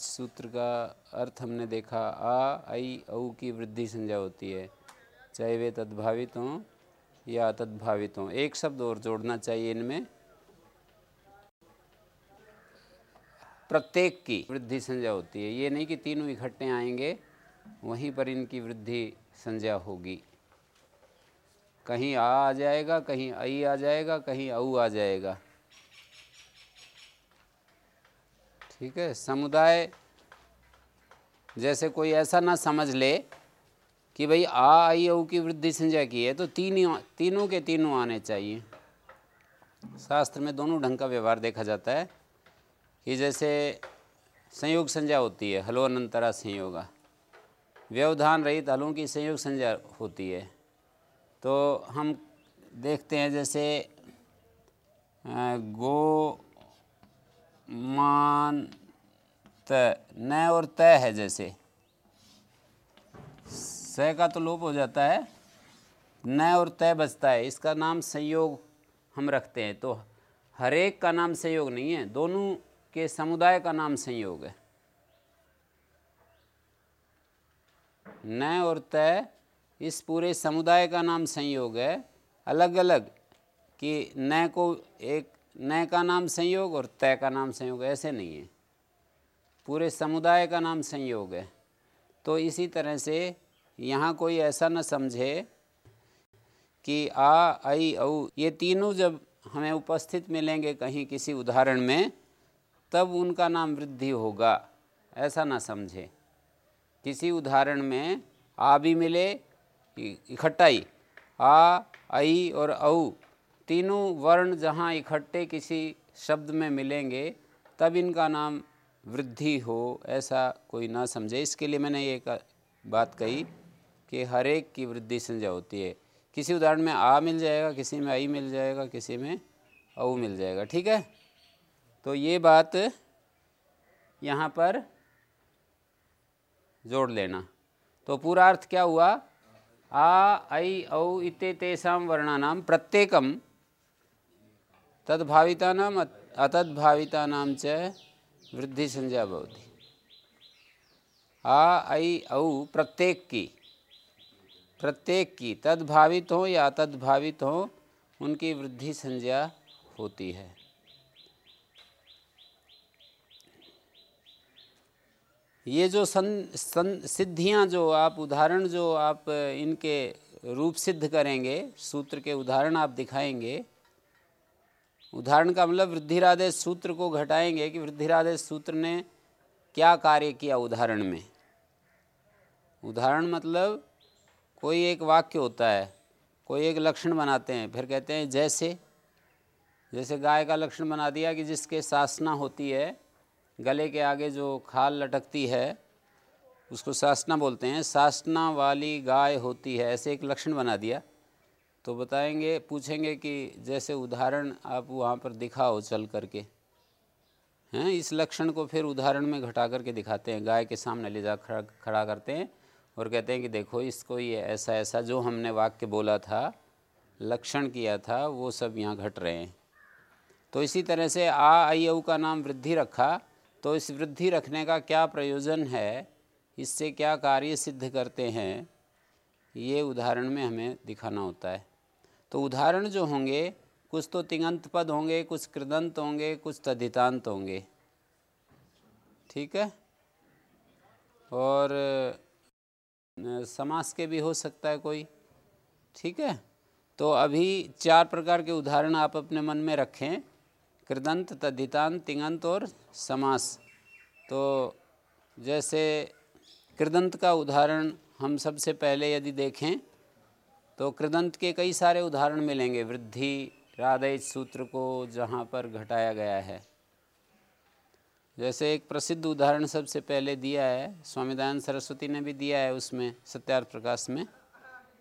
सूत्र का अर्थ हमने देखा, आ, आई, औ की वृद्धि संज्ञा होती है। चाहे वे तद्भावित हों या तद्भावित हों, एक शब्द और जोड़ना चाहिए इनमें। प्रत्येक की वृद्धि संज्ञा होती है। ये नहीं कि तीनों इकट्ठे आएँगे, वहीं पर इनकी वृद्धि संज्ञा होगी। कहीं आ आ जाएगा, कहीं आई आ जाएगा, कहीं औ आ जाएगा। ठीक है? समुदाय जैसे कोई ऐसा ना समझ ले कि भाई आ, आई, औ की वृद्धि संज्ञा की है तो तीन, तीनों के तीनों आने चाहिए। शास्त्र में दोनों ढंग का व्यवहार देखा जाता है कि जैसे संयोग संज्ञा होती है, हलो अनंतरा संयोगा। व्यवधान रहित हलों की संयोग संज्ञा होती है। तो हम देखते हैं जैसे गो मान त न और तय है जैसे। स का तो लोप हो जाता है, न और तय बचता है। इसका नाम संयोग हम रखते हैं। तो हरेक का नाम संयोग नहीं है, दोनों के समुदाय का नाम संयोग है। न और तय, इस पूरे समुदाय का नाम संयोग है। अलग अलग कि न को एक न का नाम संयोग और तय का नाम संयोग ऐसे नहीं है। पूरे समुदाय का नाम संयोग है। तो इसी तरह से यहाँ कोई ऐसा न समझे कि आ, आई, औ, ये तीनों जब हमें उपस्थित मिलेंगे कहीं किसी उदाहरण में, तब उनका नाम वृद्धि होगा। ऐसा ना समझे। किसी उदाहरण में आ भी मिले, इकट्ठा ही, आ, आई और औ तीनों वर्ण जहाँ इकट्ठे किसी शब्द में मिलेंगे, तब इनका नाम वृद्धि हो, ऐसा कोई ना समझे। इसके लिए मैंने ये बात कही कि हर एक की वृद्धि संज्ञा होती है। किसी उदाहरण में आ मिल जाएगा, किसी में आई मिल जाएगा, किसी में औ मिल जाएगा, ठीक है? तो ये बात यहाँ पर जोड़ लेना। तो पूरा अर्थ क्या हुआ? आ ऐ औ इते तेषां वर्णानां प्रत्येकं तद्भावितानाम् अतद्भावितानां च वृद्धि संज्ञा भवति। आ, ऐ, औ, प्रत्येक की। प्रत्येक की, तद्भावित हो या तद्भावित हो, उनकी वृद्धि संज्ञा होती है। ये जो सन सन सिद्धियाँ जो आप, उदाहरण जो आप इनके रूप सिद्ध करेंगे, सूत्र के उदाहरण आप दिखाएँगे उदाहरण का मतलब वृद्धिरादेश सूत्र को घटाएँगे कि वृद्धिरादेश सूत्र ने क्या कार्य किया उदाहरण में? उदाहरण मतलब कोई एक वाक्य होता है, कोई एक लक्षण बनाते हैं, फिर कहते हैं जैसे जैसे गाय का लक्षण बना दिया कि जिसके सासना होती है, गले के आगे जो खाल लटकती है, उसको सासना बोलते हैं। सासना वाली गाय होती है, ऐसे एक लक्षण बना दिया। तो बताएँगे, पूछेंगे कि जैसे उदाहरण आप वहाँ पर दिखाओ चल करके। हैं, इस लक्षण को फिर उदाहरण में घटा करके दिखाते हैं। गाय के सामने ले जा खड़ा खड़ा करते हैं और कहते हैं कि देखो, इसको ये ऐसा ऐसा जो हमने वाक्य बोला था, लक्षण किया था, वो सब यहाँ घट रहे हैं। तो इसी तरह से आ, आई यऊ का नाम वृद्धि रखा तो इस वृद्धि रखने का क्या प्रयोजन है? इससे क्या कार्य सिद्ध करते हैं? ये उदाहरण में हमें दिखाना होता है। तो उदाहरण जो होंगे, कुछ तो तिंगंत पद होंगे, कुछ कृदंत होंगे, कुछ तदितांत होंगे। ठीक है? और समास के भी हो सकता है कोई। ठीक है? तो अभी चार प्रकार के उदाहरण आप अपने मन में रखें। कृदंत, तद्धितांत तिंगंत और समास। तो जैसे कृदंत का उदाहरण हम सबसे पहले यदि देखें तो कृदंत के कई सारे उदाहरण मिलेंगे। वृद्धि राधय सूत्र को जहाँ पर घटाया गया है। जैसे एक प्रसिद्ध उदाहरण सबसे पहले दिया है स्वामी दयानंद सरस्वती ने भी दिया है उसमें, सत्यार्थ प्रकाश में,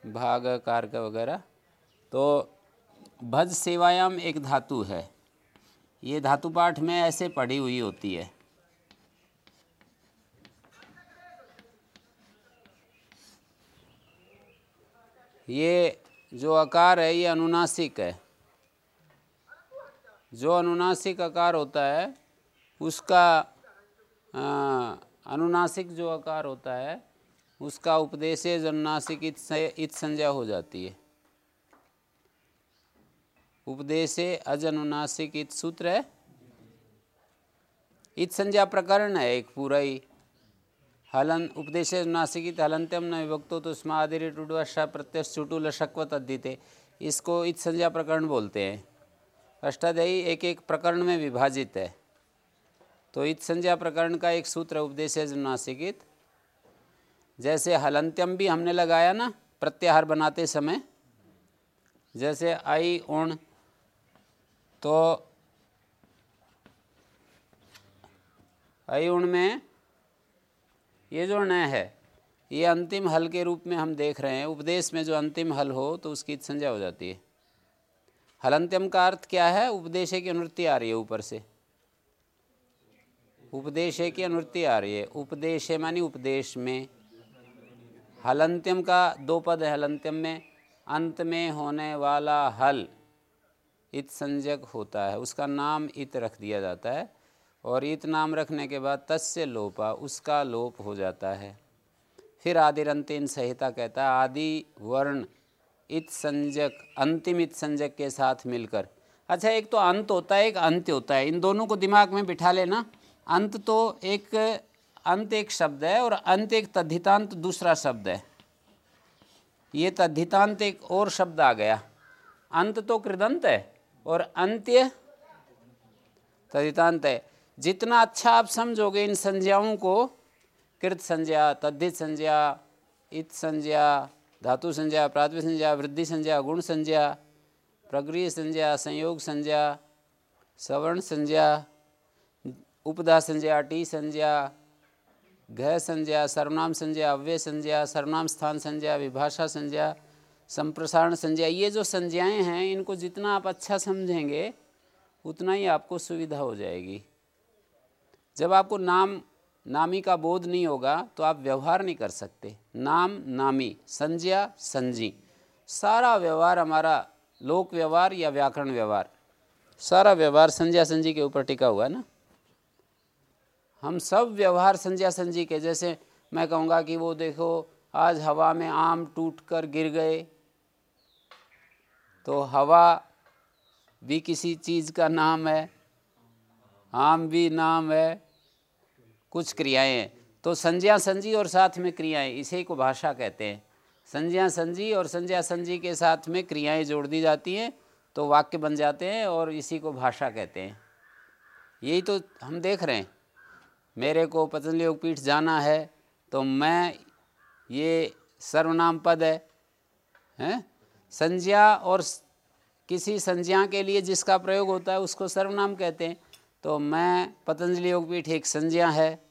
भाग कारक वगैरह। तो भज सेवायाम एक धातु है। ये धातु पाठ में ऐसे पढ़ी हुई होती है। ये जो आकार है ये अनुनासिक है। जो अनुनासिक आकार होता है उसका आ, अनुनासिक जो आकार होता है उसका उपदेश अनुनासिक इत संज्ञा हो जाती है। उपदेश अज अनुनासिक इत सूत्र है। इत संज्ञा प्रकरण है एक पूरा ही। हलन उपदेश नासिकित हलंत्यम न विभक्तो तो स्मादिरी टुडवशा प्रत्यक्ष चुटु लशक्वत इसको इत संज्ञा प्रकरण बोलते हैं। अष्टाध्यायी एक एक प्रकरण में विभाजित है। तो इत संज्ञा प्रकरण का एक सूत्र उपदेश नासिकित। जैसे हलंत्यम भी हमने लगाया ना, प्रत्याहार बनाते समय, जैसे आई उण तो आई उण में ये जो न है, ये अंतिम हल के रूप में हम देख रहे हैं। उपदेश में जो अंतिम हल हो तो उसकी संज्ञा हो जाती है। हलंत्यम का अर्थ क्या है? उपदेश की अनुवृत्ति आ रही है ऊपर से। उपदेश की अनुवृत्ति आ रही है। उपदेश मानी उपदेश में। हलंत्यम का दो पद है हलंत्यम में। अंत में होने वाला हल, इत संजक होता है। उसका नाम इत रख दिया जाता है। और इत नाम रखने के बाद तस्य लोपा, उसका लोप हो जाता है। फिर आदिरंतिम संहिता कहता है, आदि, वर्ण, इत संजक, अंतिम इत संजक के साथ मिलकर। अच्छा एक तो अंत होता है, एक अंत्य होता है। इन दोनों को दिमाग में बिठा लेना। अंत तो एक, अंत एक शब्द है और अंत एक तद्धितांत दूसरा शब्द है। ये तद्धितांत एक और शब्द आ गया। अंत तो कृदंत है और अंत्य तद्धितांत है। जितना अच्छा आप समझोगे इन संज्ञाओं को, कृत संज्ञा, तद्धित संज्ञा, इत संज्ञा, धातु संज्ञा, प्राथमिक संज्ञा, वृद्धि संज्ञा, गुण संज्ञा प्रक्रिय संज्ञा, संयोग संज्ञा, सवर्ण संज्ञा, उपदा संज्ञा, टी संज्ञा, घ संज्ञा, सर्वनाम संज्ञा, अव्यय संज्ञा, सर्वनाम स्थान संज्ञा, विभाषा संज्ञा, संप्रसारण संज्ञा, ये जो संज्ञाएँ हैं, इनको जितना आप अच्छा समझेंगे, उतना ही आपको सुविधा हो जाएगी। जब आपको नाम, नामी का बोध नहीं होगा तो आप व्यवहार नहीं कर सकते। नाम, नामी, संज्ञा संजी सारा व्यवहार हमारा लोक व्यवहार या व्याकरण व्यवहार। सारा व्यवहार संज्ञा संजी के ऊपर टिका हुआ है ना? हम सब व्यवहार संज्ञा संजी के, जैसे मैं कहूँगा कि वो देखो, आज हवा में आम टूट कर गिर गए तो हवा भी किसी चीज़ का नाम है, आम भी नाम है कुछ क्रियाएँ। तो संज्ञा संजी और साथ में क्रियाएँ, इसे को भाषा कहते हैं। संज्ञा संजी और संज्ञा संजी के साथ में क्रियाएँ जोड़ दी जाती हैं तो वाक्य बन जाते हैं और इसी को भाषा कहते हैं। यही तो हम देख रहे हैं। मेरे को पतंजलि योगपीठ जाना है तो मैं ये सर्वनाम पद है, हैं? संज्ञा और किसी संज्ञा के लिए जिसका प्रयोग होता है, उसको सर्वनाम कहते हैं। तो मैं पतंजलि योगपीठ एक संज्ञा है।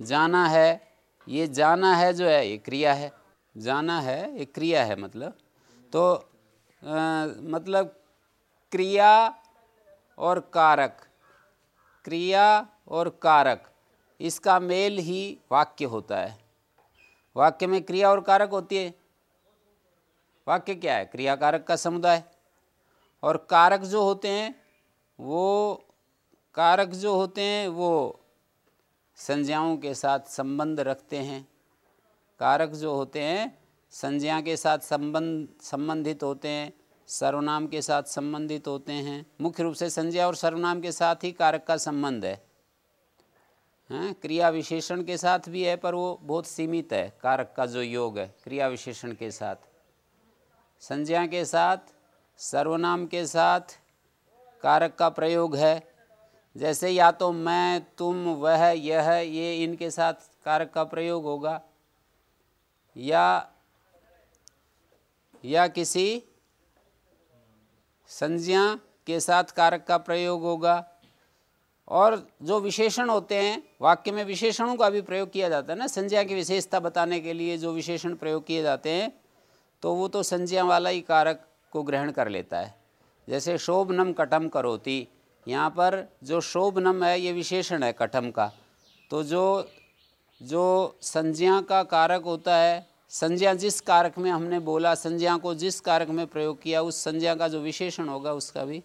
जाना है ये जाना है जो है ये क्रिया है। जाना है ये क्रिया है मतलब। तो आ, मतलब क्रिया और कारक। क्रिया और कारक इसका मेल ही वाक्य होता है। वाक्य में क्रिया और कारक होती है। वाक्य क्या है? क्रिया कारक का समुदाय। और कारक जो होते हैं वो कारक जो होते हैं, वो संज्ञाओं के साथ संबंध रखते हैं। कारक जो होते हैं, संज्ञा के साथ संबंध, संबंधित होते हैं, सर्वनाम के साथ संबंधित होते हैं। मुख्य रूप से संज्ञा और सर्वनाम के साथ ही कारक का संबंध है। हैं, क्रिया विशेषण के साथ भी है, पर वो बहुत सीमित है, कारक का जो योग है, क्रिया विशेषण के साथ। संज्ञा के साथ, सर्वनाम के साथ कारक का प्रयोग है। जैसे या तो मैं, तुम, वह, यह, ये इनके साथ कारक का प्रयोग होगा। या या किसी संज्ञा के साथ कारक का प्रयोग होगा। और जो विशेषण होते हैं, वाक्य में विशेषणों का भी प्रयोग किया जाता है ना, संज्ञा की विशेषता बताने के लिए जो विशेषण प्रयोग किए जाते हैं तो वो तो संज्ञा वाला ही कारक को ग्रहण कर लेता है। जैसे शोभनम कटम करोती यहाँ पर जो शोभनम है, ये विशेषण है कठम का। तो जो जो संज्ञा का कारक होता है, संज्ञा जिस कारक में हमने बोला, संज्ञा को जिस कारक में प्रयोग किया, उस संज्ञा का जो विशेषण होगा, उसका भी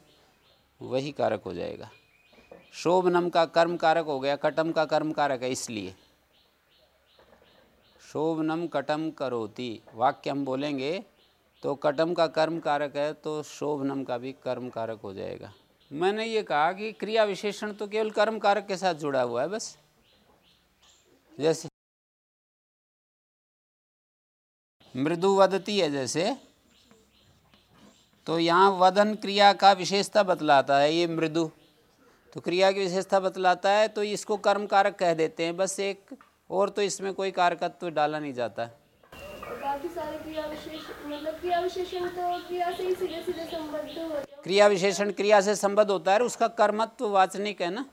वही कारक हो जाएगा। शोभनम का कर्म कारक हो गया कटम का कर्म कारक है इसलिए। शोभनम कटम करोति, वाक्य हम बोलेंगे तो कटम का कर्म कारक है तो शोभनम का भी कर्म कारक हो जाएगा। मैंने ये कहा कि क्रिया विशेषण तो केवल कर्म कारक के साथ जुड़ा हुआ है, बस। जैसे मृदु वदती है जैसे तो यहाँ वदन क्रिया का विशेषता बतलाता है, ये मृदु। तो क्रिया की विशेषता बतलाता है तो इसको कर्म कारक कह देते हैं, बस एक, और तो इसमें कोई कारकत्व तो डाला नहीं जाता। बाकी सारे क्रिया विशेष मतलब क्रिया विशेषण तो क्रिया से ही सीधे सीधे संबद्ध होते क्रिया विशेषण क्रिया से संबद्ध होता है उसका कर्मत्व वाचनिक है ना?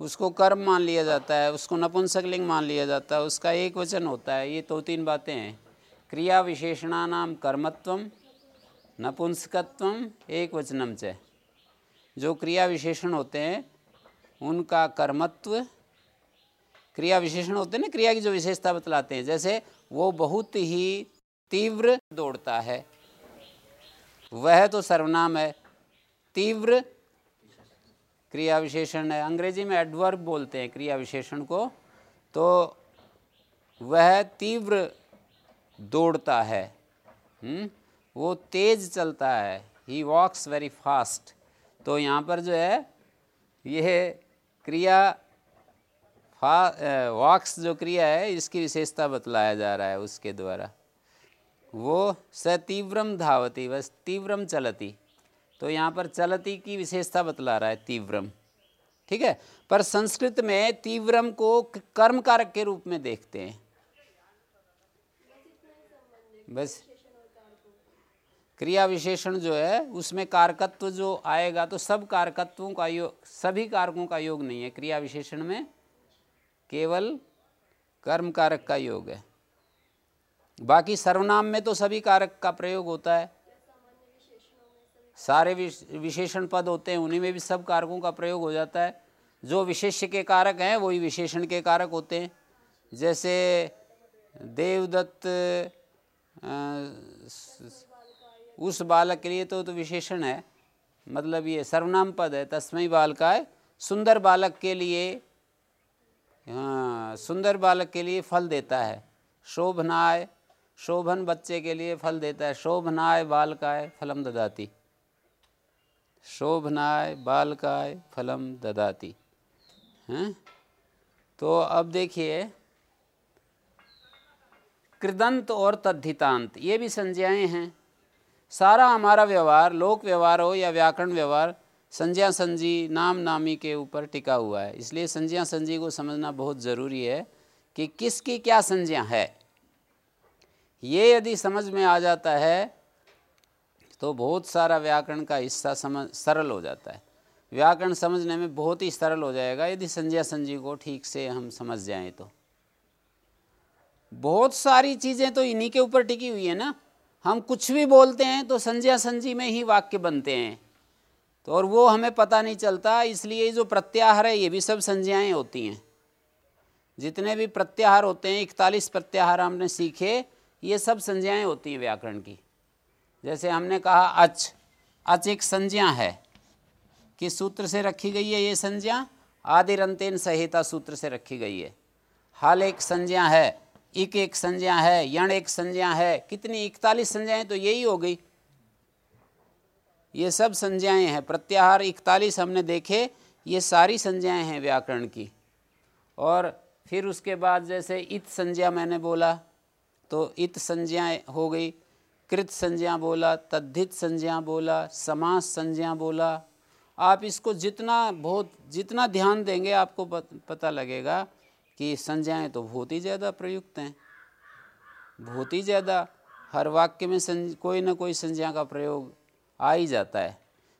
उसको कर्म मान लिया जाता है, उसको नपुंसकलिंग मान लिया जाता है, उसका एक वचन होता है, ये दो तीन बातें हैं। क्रिया विशेषणा नाम कर्मत्व, नपुंसकत्व, एक वचनम च जो क्रिया विशेषण होते हैं, उनका कर्मत्व क्रिया विशेषण होते हैं ना, क्रिया की जो विशेषता बतलाते हैं। जैसे वो बहुत ही तीव्र दौड़ता है। वह तो सर्वनाम है। तीव्र क्रिया विशेषण है। अंग्रेज़ी में एडवर्ब बोलते हैं क्रिया विशेषण को। तो वह तीव्र दौड़ता है। हुँ? हम्म? वो तेज चलता है। ही वॉक्स वेरी फास्ट तो यहाँ पर जो है, यह क्रिया फा वॉक्स जो क्रिया है, इसकी विशेषता बतलाया जा रहा है उसके द्वारा। वो सतीव्रम धावती, बस तीव्रम चलती। तो यहाँ पर चलती की विशेषता बतला रहा है, तीव्रम। ठीक है? पर संस्कृत में तीव्रम को कर्म कारक के रूप में देखते हैं। बस क्रिया विशेषण जो है, उसमें कारकत्व जो आएगा तो सब कारकत्वों का योग सभी कारकों का योग नहीं है। क्रिया विशेषण में केवल कर्म कारक का योग है। बाकी सर्वनाम में तो सभी कारक का प्रयोग होता है। सारे विशेषण पद होते हैं, उन्हीं में भी सब कारकों का प्रयोग हो जाता है। जो विशेष्य के कारक हैं, वही विशेषण के कारक होते हैं। जैसे देवदत्त उस बालक के लिए तो तो विशेषण है। मतलब ये सर्वनाम पद है तस्मय बालकाय, सुंदर बालक के लिए हाँ सुंदर बालक के लिए फल देता है। शोभनाय, शोभन बच्चे के लिए फल देता है। शोभनाय बालकाय फलम ददाती। शोभनाय बालकाय फलम ददाती। हैं? तो अब देखिए, कृदंत और तद्धितांत, ये भी संज्ञाएँ हैं। सारा हमारा व्यवहार, लोक व्यवहार हो या व्याकरण व्यवहार संज्ञा संजी नाम नामी के ऊपर टिका हुआ है। इसलिए संज्ञा संजी को समझना बहुत ज़रूरी है कि किसकी क्या संज्ञा है। ये यदि समझ में आ जाता है तो बहुत सारा व्याकरण का हिस्सा समझ, सरल हो जाता है। व्याकरण समझने में बहुत ही सरल हो जाएगा, यदि संज्ञा संजी को ठीक से हम समझ जाएँ तो। बहुत सारी चीज़ें तो इन्हीं के ऊपर टिकी हुई है ना। हम कुछ भी बोलते हैं तो संज्ञा संजी में ही वाक्य बनते हैं। तो और वो हमें पता नहीं चलता, इसलिए जो प्रत्याहार है, ये भी सब संज्ञाएँ होती हैं। जितने भी प्रत्याहार होते हैं, इकतालीस प्रत्याहार हमने सीखे, ये सब संज्ञाएँ होती हैं व्याकरण की। जैसे हमने कहा, अच अच एक संज्ञा है। किस सूत्र से रखी गई है ये संज्ञा? आदिरंतेन संहिता सूत्र से रखी गई है। हाल एक संज्ञा है, इक एक संज्ञा है, यण एक संज्ञा है, कितनी इकतालीस संज्ञाएँ तो यही हो गई। ये सब संज्ञाएँ हैं। प्रत्याहार इकतालीस हमने देखे, ये सारी संज्ञाएँ हैं व्याकरण की। और फिर उसके बाद जैसे इत संज्ञा मैंने बोला तो इत संज्ञाएँ हो गई, कृत संज्ञा बोला, तद्धित संज्ञा बोला, समास संज्ञा बोला। आप इसको जितना बहुत, जितना ध्यान देंगे आपको पता लगेगा कि संज्ञाएँ तो बहुत ही ज़्यादा प्रयुक्त हैं। बहुत ही ज़्यादा। हर वाक्य में संज, कोई ना कोई संज्ञा का प्रयोग आ ही जाता है।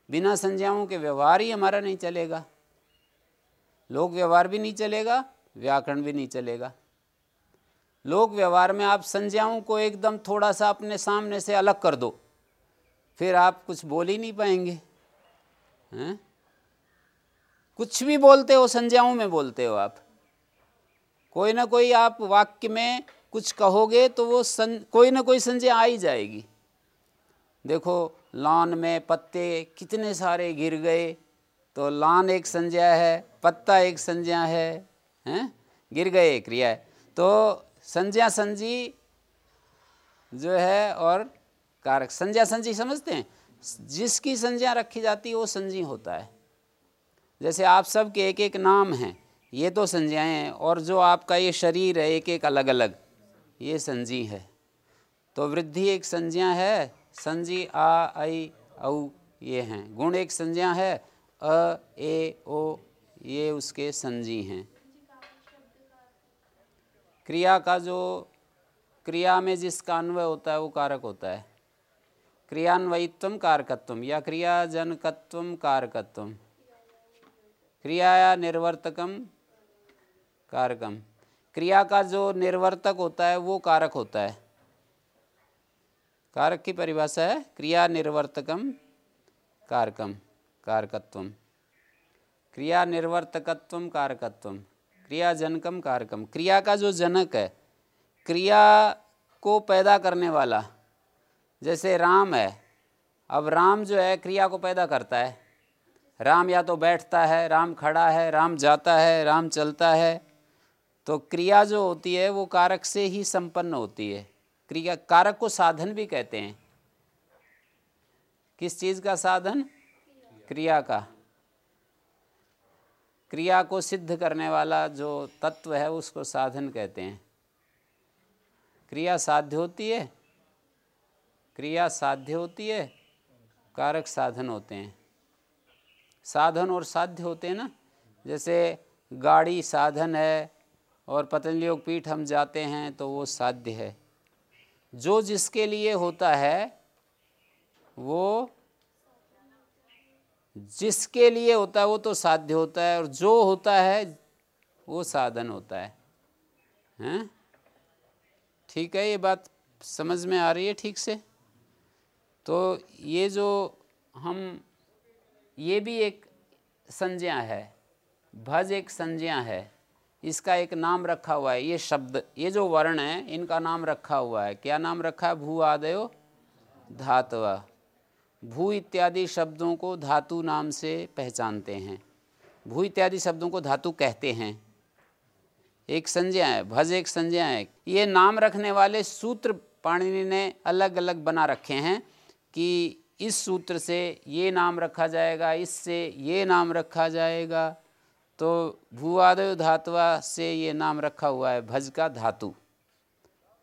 बिना संज्ञाओं के व्यवहार ही हमारा नहीं चलेगा। लोक व्यवहार भी नहीं चलेगा व्याकरण भी नहीं चलेगा। लोक व्यवहार में आप संज्ञाओं को एकदम थोड़ा सा अपने सामने से अलग कर दो फिर आप कुछ बोल ही नहीं पाएँगे। हैं? कुछ भी बोलते हो संज्ञाओं में बोलते हो आप। कोई ना कोई आप वाक्य में कुछ कहोगे तो वो सं, कोई ना कोई संज्ञा आ ही जाएगी। देखो, लॉन में पत्ते कितने सारे गिर गए। तो लॉन एक संज्ञा है, पत्ता एक संज्ञा है, हैं? गिर गए क्रिया। है तो संज्ञा संजी जो है और कारक। संज्ञा संजी समझते हैं? जिसकी संज्ञा रखी जाती है, वो संजी होता है। जैसे आप सब के एक एक नाम हैं, ये तो संज्ञाएँ हैं, और जो आपका ये शरीर है एक एक अलग अलग ये संजी है। तो वृद्धि एक संज्ञा है संजी आ, आई, औ, ये हैं। गुण एक संज्ञा है, अ, ए, ओ, ये उसके संजी हैं। क्रिया का जो, क्रिया में जिसका अन्वय होता है, वो कारक होता है। क्रियान्वयित्व कारकत्व, या क्रियाजनकत्व कारकत्व। क्रिया निर्वर्तकम कारकम क्रिया का जो निर्वर्तक होता है, वो कारक होता है। कारक की परिभाषा है क्रिया निर्वर्तकम कारकम कारकत्व क्रिया निर्वर्तकत्व कारकत्व क्रिया जनकम कारकम। क्रिया का जो जनक है, क्रिया को पैदा करने वाला, जैसे राम है, अब राम जो है, क्रिया को पैदा करता है। राम या तो बैठता है, राम खड़ा है, राम जाता है, राम चलता है तो क्रिया जो होती है, वो कारक से ही संपन्न होती है। क्रिया कारक को साधन भी कहते हैं। किस चीज़ का साधन? क्रिया का। क्रिया को सिद्ध करने वाला जो तत्व है, उसको साधन कहते हैं। क्रिया साध्य होती है, क्रिया साध्य होती है, कारक साधन होते हैं। साधन और साध्य होते हैं ना? जैसे गाड़ी साधन है और पतंजलि योग पीठ हम जाते हैं तो वो साध्य है। जो जिसके लिए होता है, वो जिसके लिए होता है, वो तो साध्य होता है, और जो होता है, वो साधन होता है। हैं? ठीक है, ये बात समझ में आ रही है ठीक से? तो ये जो हम, ये भी एक संज्ञा है, भज एक संज्ञा है। इसका एक नाम रखा हुआ है, ये शब्द, ये जो वर्ण है, इनका नाम रखा हुआ है। क्या नाम रखा है? भू आदयो धातवा। भू इत्यादि शब्दों को धातु नाम से पहचानते हैं। भू इत्यादि शब्दों को धातु कहते हैं। एक संज्ञा है, भज एक संज्ञा है। ये नाम रखने वाले सूत्र पाणिनि ने अलग अलग बना रखे हैं कि इस सूत्र से ये नाम रखा जाएगा, इससे ये नाम रखा जाएगा। तो भूवादय धातुआ से ये नाम रखा हुआ है, भज का धातु।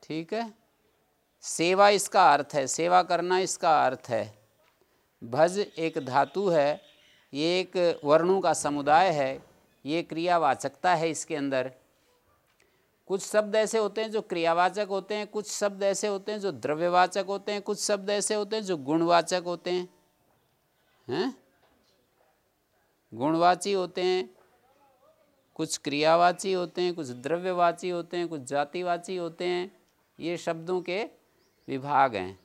ठीक है? सेवा इसका अर्थ है, सेवा करना इसका अर्थ है। भज एक धातु है, ये एक वर्णों का समुदाय है, ये क्रियावाचकता है इसके अंदर। कुछ शब्द ऐसे होते हैं जो क्रियावाचक होते हैं, कुछ शब्द ऐसे होते हैं जो द्रव्यवाचक होते हैं, कुछ शब्द ऐसे होते हैं जो गुणवाचक होते हैं। हैं? गुणवाची होते हैं कुछ क्रियावाची होते हैं, कुछ द्रव्यवाची होते हैं, कुछ जातिवाची होते हैं, ये शब्दों के विभाग हैं।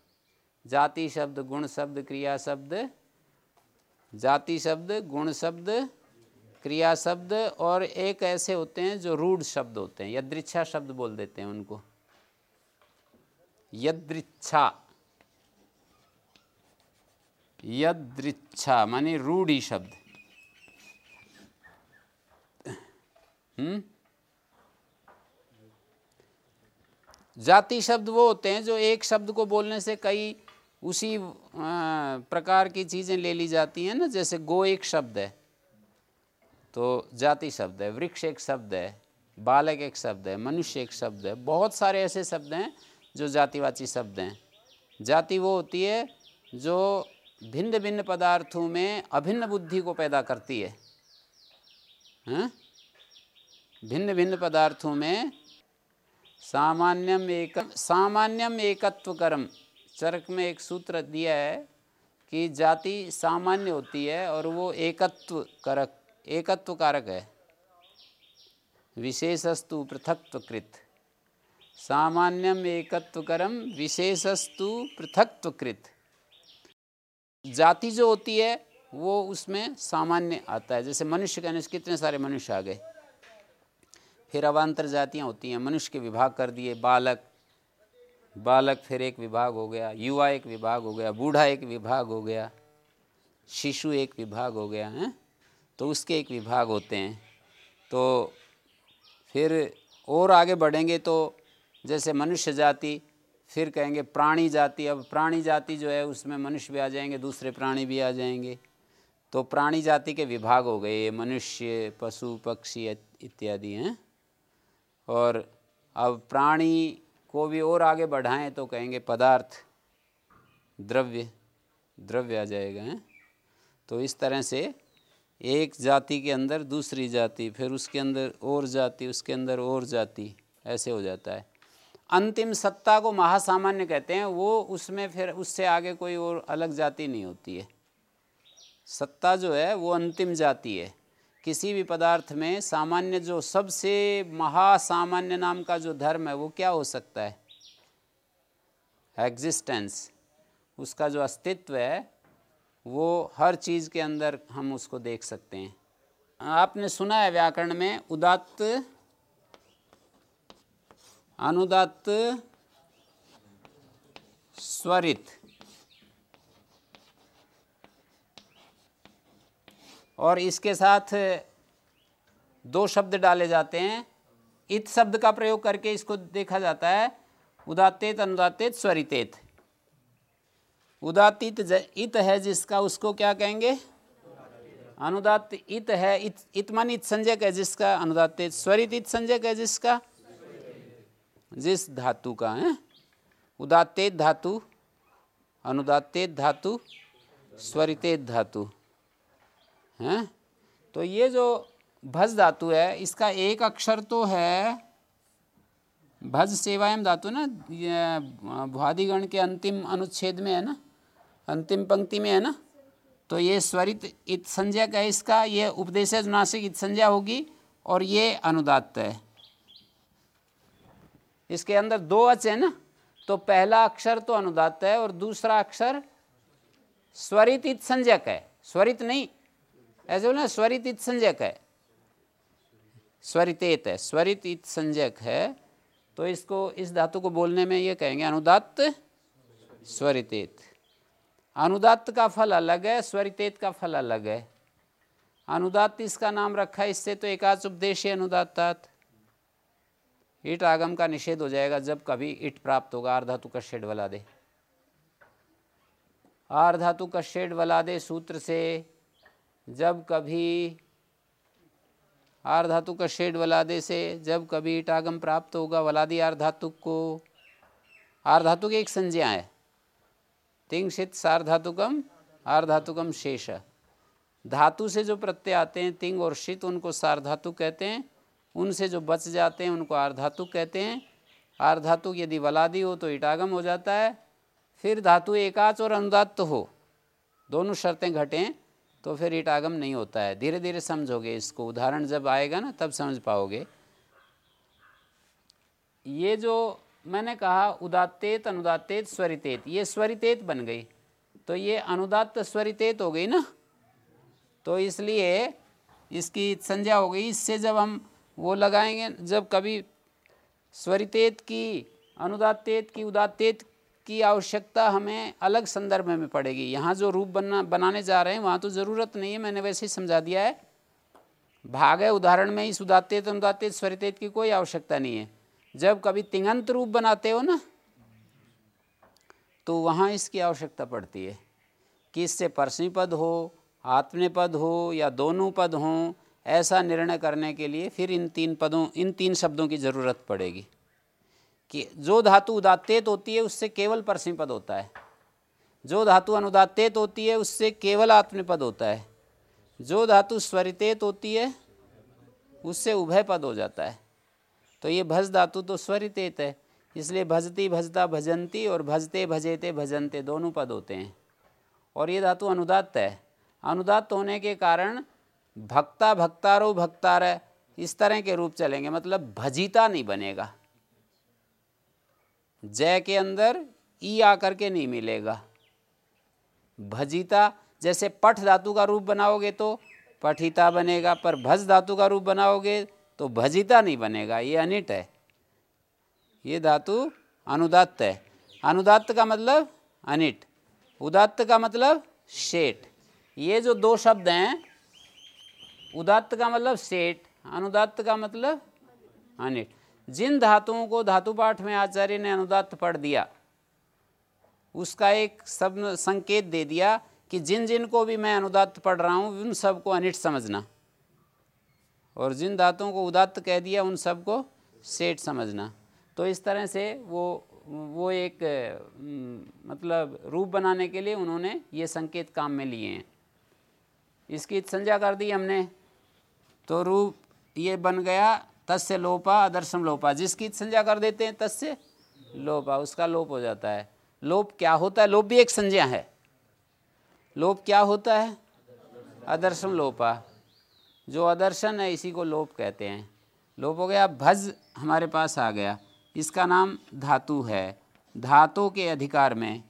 जाति शब्द, गुण शब्द, क्रिया शब्द, जाति शब्द, गुण शब्द, क्रिया शब्द और एक ऐसे होते हैं जो रूढ़ शब्द होते हैं, यदृच्छा शब्द बोल देते हैं उनको। यदृच्छा। यदृच्छा माने रूढ़ी शब्द। हम्म? जाति शब्द वो होते हैं जो एक शब्द को बोलने से कई उसी प्रकार की चीज़ें ले ली जाती हैं ना, जैसे गो एक शब्द है तो जाति शब्द है, वृक्ष एक शब्द है, बालक एक शब्द है, मनुष्य एक शब्द है, बहुत सारे ऐसे शब्द हैं जो जातिवाची शब्द हैं। जाति वो होती है जो भिन्न भिन्न पदार्थों में अभिन्न बुद्धि को पैदा करती है। हाँ? भिन्न भिन्न पदार्थों में सामान्यम एक, सामान्यम एकत्व कर्म चरक में एक सूत्र दिया है कि जाति सामान्य होती है और वो एकत्व करक एकत्व कारक है। विशेषस्तु पृथक्त्वकृत। सामान्यम एकत्वकरम, विशेषस्तु पृथक्त्वकृत। जाति जो होती है, वो उसमें सामान्य आता है। जैसे मनुष्य कहने से कितने सारे मनुष्य आ गए? फिर अवान्तर जातियाँ होती हैं, मनुष्य के विभाग कर दिए, बालक बालक फिर एक विभाग हो गया, युवा एक विभाग हो गया, बूढ़ा एक विभाग हो गया, शिशु एक विभाग हो गया, हैं? तो उसके एक विभाग होते हैं। तो फिर और आगे बढ़ेंगे तो जैसे मनुष्य जाति, फिर कहेंगे प्राणी जाति। अब प्राणी जाति जो है, उसमें मनुष्य भी आ जाएँगे, दूसरे प्राणी भी आ जाएँगे। तो प्राणी जाति के विभाग हो गए, मनुष्य, पशु, पक्षी इत्यादि, हैं? और अब प्राणी को भी और आगे बढ़ाएँ तो कहेंगे पदार्थ, द्रव्य द्रव्य आ जाएगा, हैं? तो इस तरह से एक जाति के अंदर दूसरी जाति, फिर उसके अंदर और जाति, उसके अंदर और जाति, ऐसे हो जाता है। अंतिम सत्ता को महासामान्य कहते हैं, वो उसमें फिर उससे आगे कोई और अलग जाति नहीं होती है। सत्ता जो है वो अंतिम जाति है। किसी भी पदार्थ में सामान्य जो सबसे महासामान्य नाम का जो धर्म है, वो क्या हो सकता है? एग्जिस्टेंस उसका जो अस्तित्व है, वो हर चीज़ के अंदर हम उसको देख सकते हैं। आपने सुना है व्याकरण में, उदात्त, अनुदात्त, स्वरित। और इसके साथ दो शब्द डाले जाते हैं। इत शब्द का प्रयोग करके इसको देखा जाता है। उदात्तेत, अनुदात्तेत, स्वरितेत। उदात्त इत है जिसका उसको क्या कहेंगे? अनुदात इत है, इत इतमन इत संजय है जिसका अनुदात्त स्वरित इत संजय है जिसका? जिस धातु का, है? उदात्तेत धातु, अनुदात्तेत धातु, स्वरितेत धातु। हैं? तो ये जो भज धातु है, इसका एक अक्षर तो है भज सेवायम धातु ना? भुआदिगण के अंतिम अनुच्छेद में है ना? अंतिम पंक्ति में है ना? तो ये स्वरित इत संज्ञा का इसका, ये उपदेश नासिक इत संज्ञा होगी और ये अनुदात्त है। इसके अंदर दो अच है ना? तो पहला अक्षर तो अनुदात है और दूसरा अक्षर स्वरित इत संजक है। स्वरित नहीं ऐसे बोले, स्वरित इत संजक है। स्वरितेत है। स्वरित इत संजक है। तो इसको, इस धातु को बोलने में ये कहेंगे अनुदात स्वरितेत अनुदात का फल अलग है स्वरितेत का फल अलग है। अनुदात इसका नाम रखा है, इससे तो एकाच उपदेश अनुदातात ईट आगम का निषेध हो जाएगा जब कभी ईट प्राप्त होगा। आर धातु का शेड वला दे। आर धातु का शेड वला दे सूत्र से। जब कभी आर धातु का शेड वलादे से, जब कभी ईटागम प्राप्त होगा वलादी आर धातु को आर धातु की एक संज्ञा है। तिंग सार धातुकम आर धातुकम शेष। धातु से जो प्रत्यय आते हैं, तिंग और शित, उनको सार धातु कहते हैं। उनसे जो बच जाते हैं, उनको आर धातु कहते हैं। आर धातु यदि वलादी हो तो इटागम हो जाता है। फिर धातु एकाच और अनुदात्त हो। दोनों शर्तें घटें। तो फिर इटागम नहीं होता है। धीरे धीरे समझोगे इसको। उदाहरण जब आएगा ना, तब समझ पाओगे। ये जो मैंने कहा, उदात्तेत, अनुदात्तेत, स्वरितेत, ये स्वरितेत बन गई। तो ये अनुदात्त स्वरितेत हो गई ना? तो इसलिए इसकी संज्ञा हो गई। इससे जब हम वो लगाएँगे, जब कभी स्वरितेत की अनुदातेत की उदातेत की आवश्यकता हमें अलग संदर्भ में पड़ेगी। यहाँ जो रूप बनना, बनाने जा रहे हैं, वहाँ तो ज़रूरत नहीं है, मैंने वैसे ही समझा दिया है। भाग है, उदाहरण में इस उदातेत अनुदातेत स्वरितेत की कोई आवश्यकता नहीं है। जब कभी तिंगंत रूप बनाते हो ना तो वहाँ इसकी आवश्यकता पड़ती है कि इससे परसवी पद हो आत्मने पद हो या दोनों पद हों, ऐसा निर्णय करने के लिए फिर इन तीन पदों, इन तीन शब्दों की ज़रूरत पड़ेगी। कि जो धातु उदात्तेत होती है, उससे केवल परसवी पद होता है। जो धातु अनुदात्तेत होती है, उससे केवल आत्मनिपद होता है। जो धातु स्वरितेत होती है, उससे उभय पद हो जाता है। तो ये भज धातु तो स्वरितेत है, इसलिए भजती, भजता, भजंती और भजते, भजेते भजनते दोनों पद होते हैं। और ये धातु अनुदात्त है। अनुदात्त होने के कारण भक्ता, भक्तारो, भक्तार इस तरह के रूप चलेंगे मतलब भजीता नहीं बनेगा। जय के अंदर ई आकर के नहीं मिलेगा। भजीता, जैसे पठ धातु का रूप बनाओगे तो पठिता बनेगा, पर भज धातु का रूप बनाओगे तो भजिता नहीं बनेगा। ये अनिट है। ये धातु अनुदात्त है। अनुदात्त का मतलब अनिट। उदात्त का मतलब शेठ ये जो दो शब्द हैं, उदात्त का मतलब सेठ अनुदात्त का मतलब अनिट। जिन धातुओं को धातु पाठ में आचार्य ने अनुदात्त पढ़ दिया, उसका एक सब संकेत दे दिया कि जिन जिन को भी मैं अनुदात्त पढ़ रहा हूँ, उन सबको अनिट समझना। और जिन धातुओं को उदात्त कह दिया, उन सबको सेठ समझना। तो इस तरह से वो वो एक मतलब रूप बनाने के लिए उन्होंने ये संकेत काम में लिए हैं। इसकी संज्ञा कर दी हमने। तो रूप ये बन गया तस्य लोपा आदर्शम लोपा। जिसकी संज्ञा कर देते हैं, तस्य लोपा, उसका लोप हो जाता है। लोप क्या होता है? लोप भी एक संज्ञा है। लोप क्या होता है? आदर्शम लोपा। जो आदर्शन है, इसी को लोप कहते हैं। लोप हो गया, भज हमारे पास आ गया। इसका नाम धातु है। धातु के अधिकार में।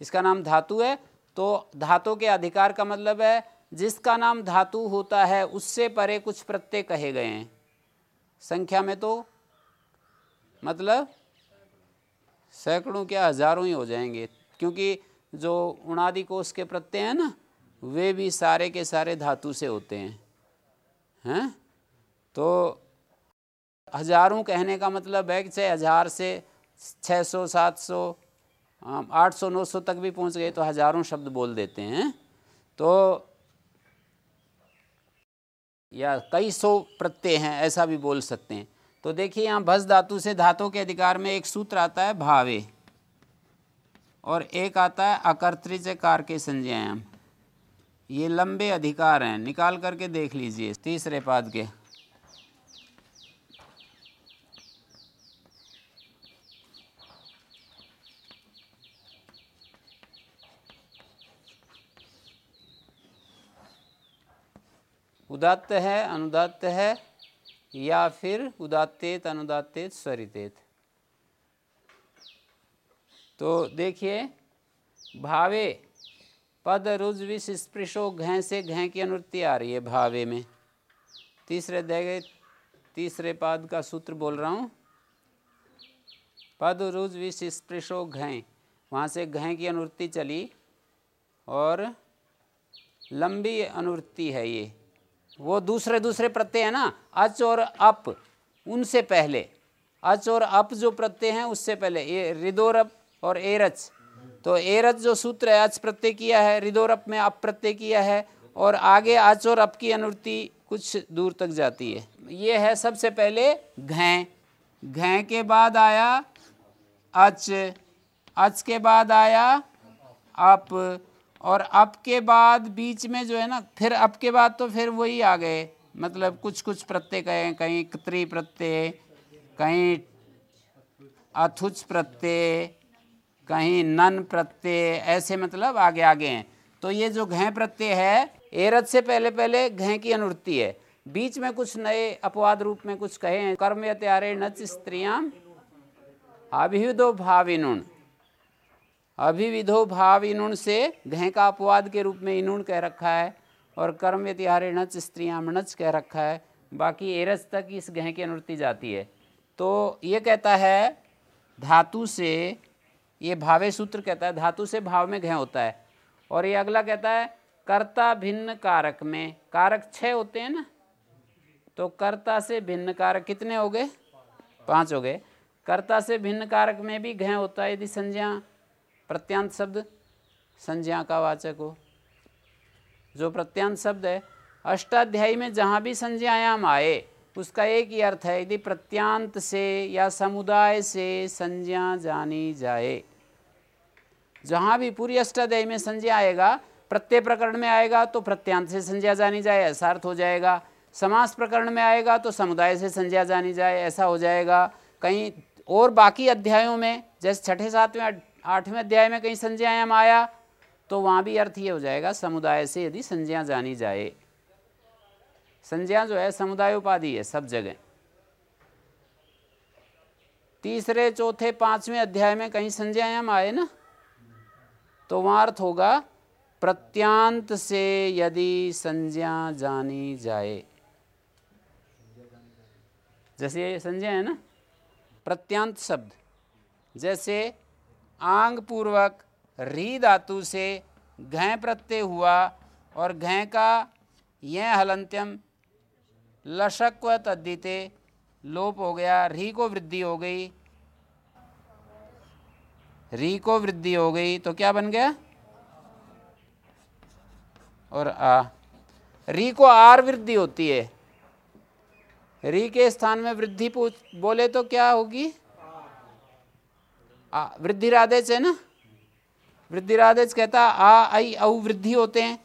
इसका नाम धातु है तो धातु के अधिकार का मतलब है, जिसका नाम धातु होता है, उससे परे कुछ प्रत्यय कहे गए हैं। संख्या में तो मतलब सैकड़ों क्या हज़ारों ही हो जाएँगे, क्योंकि जो उणादि कोष के प्रत्यय हैं ना, वे भी सारे के सारे धातु से होते हैं। हैं? तो हज़ारों कहने का मतलब है कि चाहे हज़ार से छः सौ, सात सौ आठ सौ, नौ सौ तक भी पहुँच गए तो हज़ारों शब्द बोल देते हैं। तो या कई सौ प्रत्यय हैं, ऐसा भी बोल सकते हैं। तो देखिए यहाँ, भस धातु से धातु के अधिकार में एक सूत्र आता है, भावे। और एक आता है, अकर्तृज कार के संज्ञायाम। ये लंबे अधिकार हैं, निकाल करके देख लीजिए, तीसरे पाद के। उदात्त है, अनुदात्त है, या फिर उदात्तेत, अनुदात्तेत स्वरितेत तो देखिए, भावे, पद, रुज, विष, स्पृशो, घ से घ की अनुवृत्ति आ रही है भावे में। तीसरे देगे तीसरे पद का सूत्र बोल रहा हूँ। पद, रुज, विष, स्पृशो, घ। वहाँ से घ की अनुवृत्ति चली और लंबी अनुवृत्ति है ये। वो दूसरे दूसरे प्रत्यय है ना, अच और अप, उनसे पहले। अच और अप जो प्रत्यय हैं, उससे पहले। ये रिदोरप और एरच। तो एरच जो सूत्र है, अच प्रत्यय किया है, रिदोरप में अप प्रत्यय किया है, और आगे अच और अप की अनुवृत्ति कुछ दूर तक जाती है। ये है सबसे पहले घै। घै के बाद आया अच। अच के बाद आया अप। और अब के बाद बीच में जो है ना, फिर अब के बाद तो फिर वही आ गए। मतलब कुछ कुछ प्रत्यय कहें, कहीं कत्री प्रत्यय, कहीं अथुच प्रत्यय, कहीं नन प्रत्यय, ऐसे मतलब आगे आगे हैं। तो ये जो घय प्रत्यय है एरत से पहले पहले घय की अनुवृत्ति है। बीच में कुछ नए अपवाद रूप में कुछ कहे हैं। कर्म यत्यारे नच स्त्रियाँ अभिदो भाविनुण अभिविधो भाव इनुण से घय का अपवाद के रूप में इनुण कह रखा है और कर्म व्यतिहारे नच, स्त्रियाँ नच कह रखा है। बाकी एरस तक इस घय की अनुवृत्ति जाती है। तो ये कहता है, धातु से, ये भावे सूत्र कहता है, धातु से भाव में घय होता है। और ये अगला कहता है, कर्ता भिन्न कारक में, कारक छः होते हैं ना? तो कर्ता से भिन्न कारक कितने हो गए? पाँच हो गए। कर्ता से भिन्न कारक में भी घय होता है, यदि संज्ञा प्रत्यांत शब्द, संज्ञा का वाचक हो। जो प्रत्यांत शब्द है, अष्टाध्यायी में जहाँ भी संज्ञायाम आए, उसका एक ही अर्थ है, यदि प्रत्यांत से या समुदाय से संज्ञा जानी जाए। जहाँ भी पूरी अष्टाध्यायी में संज्ञा आएगा, प्रत्यय प्रकरण में आएगा तो प्रत्यांत से संज्ञा जानी जाए, ऐसा अर्थ हो जाएगा। समास प्रकरण में आएगा तो समुदाय से संज्ञा जानी जाए, ऐसा हो जाएगा। कहीं और बाकी अध्यायों में, जैसे छठे, सातवें आठवें अध्याय में कहीं संज्ञायाम आया तो वहाँ भी अर्थ ये हो जाएगा, समुदाय से यदि संज्ञा जानी जाए। संज्ञा जो है, समुदाय उपाधि है, सब जगह। तीसरे, चौथे, पाँचवें अध्याय में कहीं संज्ञायाम आए ना तो वहाँ अर्थ होगा, प्रत्यांत से यदि संज्ञा जानी जाए। जैसे ये संजय है ना, प्रत्यांत शब्द। जैसे आंग पूर्वक री धातु से घय प्रत्यय हुआ और घय का यह हलंत्यम लशक व तद्दिते लोप हो गया। री को वृद्धि हो गई। री को वृद्धि हो गई तो क्या बन गया? और आ, री को आर वृद्धि होती है। री के स्थान में वृद्धि पूछ, बोले तो क्या होगी? वृद्धि राधेच है ना? वृद्धि राधेच कहता, आ, आई औ वृद्धि होते हैं।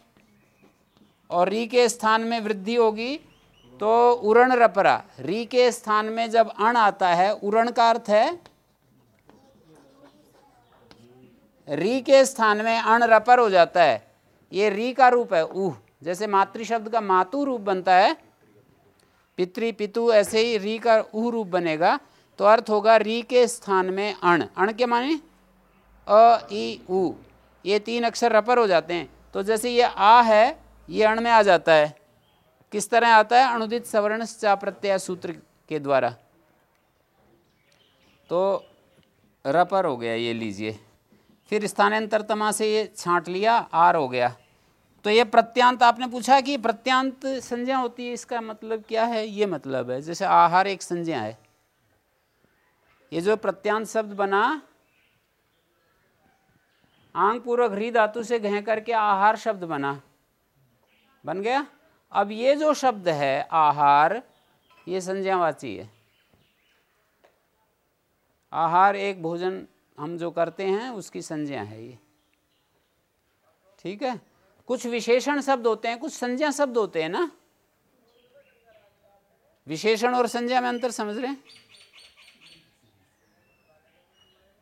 और री के स्थान में वृद्धि होगी तो उरण रपरा। री के स्थान में जब अण आता है, उरण का अर्थ है, री के स्थान में अण रपर हो जाता है। ये री का रूप है, ऊह। जैसे मातृ शब्द का मातु रूप बनता है, पितृ पितु ऐसे ही री का ऊह रूप बनेगा। तो अर्थ होगा री के स्थान में अण। अण के माने? अ, ई, उ। ये तीन अक्षर रपर हो जाते हैं। तो जैसे ये आ है, ये अण में आ जाता है। किस तरह आता है? अनुदित सवर्ण चा प्रत्यय सूत्र के द्वारा। तो रपर हो गया ये, लीजिए। फिर स्थानांतर तमा से ये छांट लिया, आर हो गया। तो ये प्रत्यांत, आपने पूछा कि प्रत्यांत संज्ञा होती है, इसका मतलब क्या है? ये मतलब है, जैसे आहार एक संज्ञा है। ये जो प्रत्यांत शब्द बना आंग पूर्वक हृ धातु से घह करके आहार शब्द बना। बन गया? अब ये जो शब्द है, आहार, ये संज्ञावाची है। आहार एक भोजन हम जो करते हैं, उसकी संज्ञा है ये। ठीक है? कुछ विशेषण शब्द होते हैं, कुछ संज्ञा शब्द होते हैं ना? विशेषण और संज्ञा में अंतर समझ रहे हैं?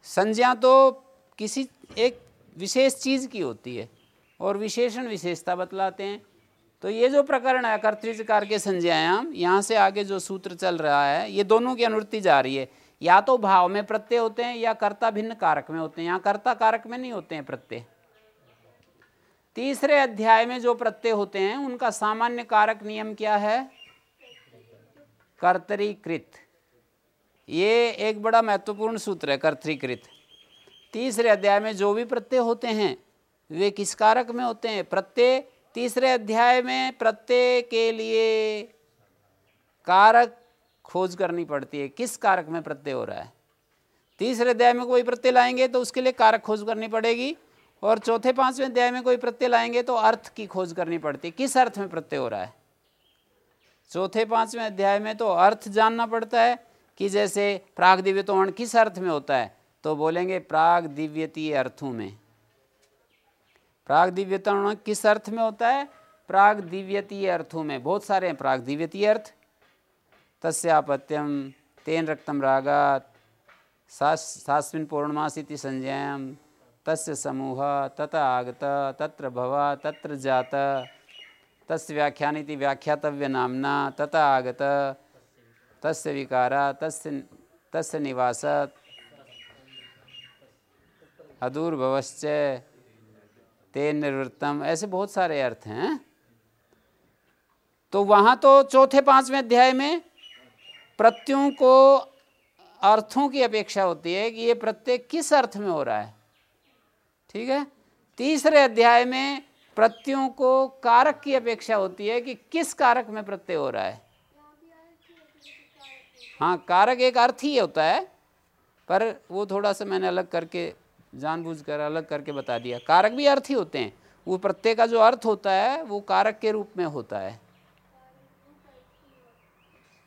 संज्ञा तो किसी एक विशेष चीज़ की होती है, और विशेषण विशेषता बतलाते हैं। तो ये जो प्रकरण है कर्तृकार के संज्ञायाम, यहाँ से आगे जो सूत्र चल रहा है, ये दोनों की अनुवृत्ति जा रही है। या तो भाव में प्रत्यय होते हैं, या कर्ता भिन्न कारक में होते हैं। यहाँ कर्ता कारक में नहीं होते हैं प्रत्यय। तीसरे अध्याय में जो प्रत्यय होते हैं, उनका सामान्य कारक नियम क्या है? कर्तरीकृत। ये एक बड़ा महत्वपूर्ण सूत्र है कर्तरीकृत तीसरे अध्याय में जो भी प्रत्यय होते हैं, वे किस कारक में होते हैं? प्रत्यय, तीसरे अध्याय में प्रत्यय के लिए कारक खोज करनी पड़ती है, किस कारक में प्रत्यय हो रहा है। तीसरे अध्याय में कोई प्रत्यय लाएँगे तो उसके लिए कारक खोज करनी पड़ेगी, और चौथे, पाँचवें अध्याय में कोई प्रत्यय लाएँगे तो अर्थ की खोज करनी पड़ती है, किस अर्थ में प्रत्यय हो रहा है। चौथे, पाँचवें अध्याय में तो अर्थ जानना पड़ता है कि जैसे प्राग दिव्यतोण किस अर्थ में होता है? तो बोलेंगे प्राग दिव्यतीय अर्थों में। प्राग दिव्यतोण किस अर्थ में होता है? प्राग दिव्यतीय अर्थों में। बहुत सारे हैं प्राग दिव्यतीय अर्थ। तस्यापत्यम तेन रक्तम रागात सास्मिन पौर्णमासी संज्ञायाम तस्य समूह तत आगत, तत्र भव, तत्र जात, तस्य व्याख्यानीति व्याख्यातव्य नामना तत आगत तस्य विकारा, तस्य तस्य निवास। अदूर्भवश्च तेन निवृत्तम। ऐसे बहुत सारे अर्थ हैं। तो वहाँ तो चौथे, पाँचवें अध्याय में प्रत्ययों को, अर्थों की अपेक्षा होती है कि ये प्रत्यय किस अर्थ में हो रहा है। ठीक है? तीसरे अध्याय में प्रत्ययों को कारक की अपेक्षा होती है कि किस कारक में प्रत्यय हो रहा है। हाँ कारक एक अर्थ ही होता है, पर वो थोड़ा सा मैंने अलग करके जानबूझकर अलग करके बता दिया। कारक भी अर्थ ही होते हैं। वो प्रत्यय का जो अर्थ होता है, वो कारक के रूप में होता है।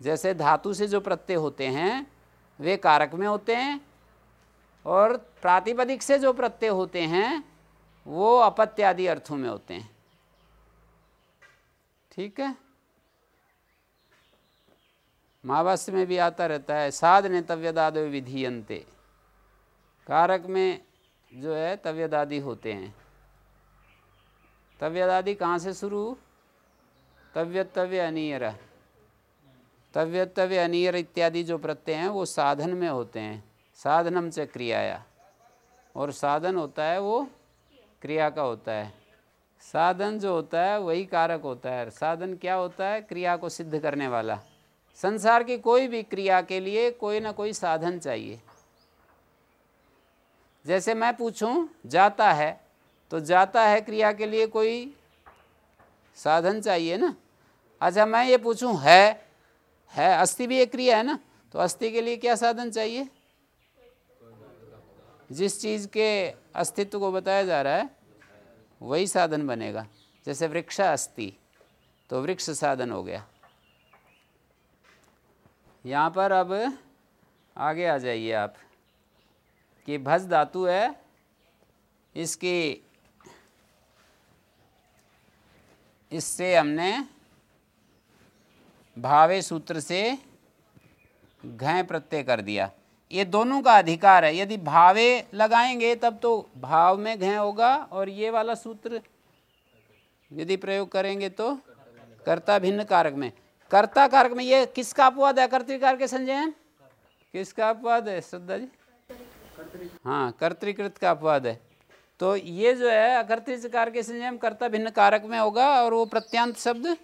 जैसे धातु से जो प्रत्यय होते हैं, वे कारक में होते हैं, और प्रातिपदिक से जो प्रत्यय होते हैं, वो अपत्यादि अर्थों में होते हैं। ठीक है? महावास्य में भी आता रहता है, साधने तव्यदाद विधीयंते कारक में जो है, तव्यदादी होते हैं। तव्यदादी कहाँ से शुरू? तव्य तव्य अनियर। तव्यतव्य अनियर इत्यादि जो प्रत्यय हैं, वो साधन में होते हैं। साधनम से क्रियाया। और साधन होता है, वो क्रिया का होता है। साधन जो होता है, वही कारक होता है। साधन क्या होता है? क्रिया को सिद्ध करने वाला। संसार की कोई भी क्रिया के लिए कोई ना कोई साधन चाहिए। जैसे मैं पूछूँ, जाता है तो जाता है क्रिया के लिए कोई साधन चाहिए ना? अच्छा मैं ये पूछूँ, है है, अस्थि भी एक क्रिया है ना? तो अस्थि के लिए क्या साधन चाहिए? जिस चीज़ के अस्तित्व को बताया जा रहा है, वही साधन बनेगा। जैसे वृक्ष अस्थि तो वृक्ष साधन हो गया। यहाँ पर अब आगे आ जाइए आप, कि भज धातु है, इसकी, इससे हमने भावे सूत्र से घय प्रत्यय कर दिया। ये दोनों का अधिकार है, यदि भावे लगाएँगे तब तो भाव में घय होगा, और ये वाला सूत्र यदि प्रयोग करेंगे तो कर्ता भिन्न कारक में। कर्ता कारक में ये किसका अपवाद है? कर्तिकार के संजय किसका अपवाद है, श्रद्धा जी? हाँ कर्तिकृत का अपवाद है। तो ये जो है अकर्तृकार के संजय, कर्ता भिन्न कारक में होगा और वो प्रत्यांत शब्द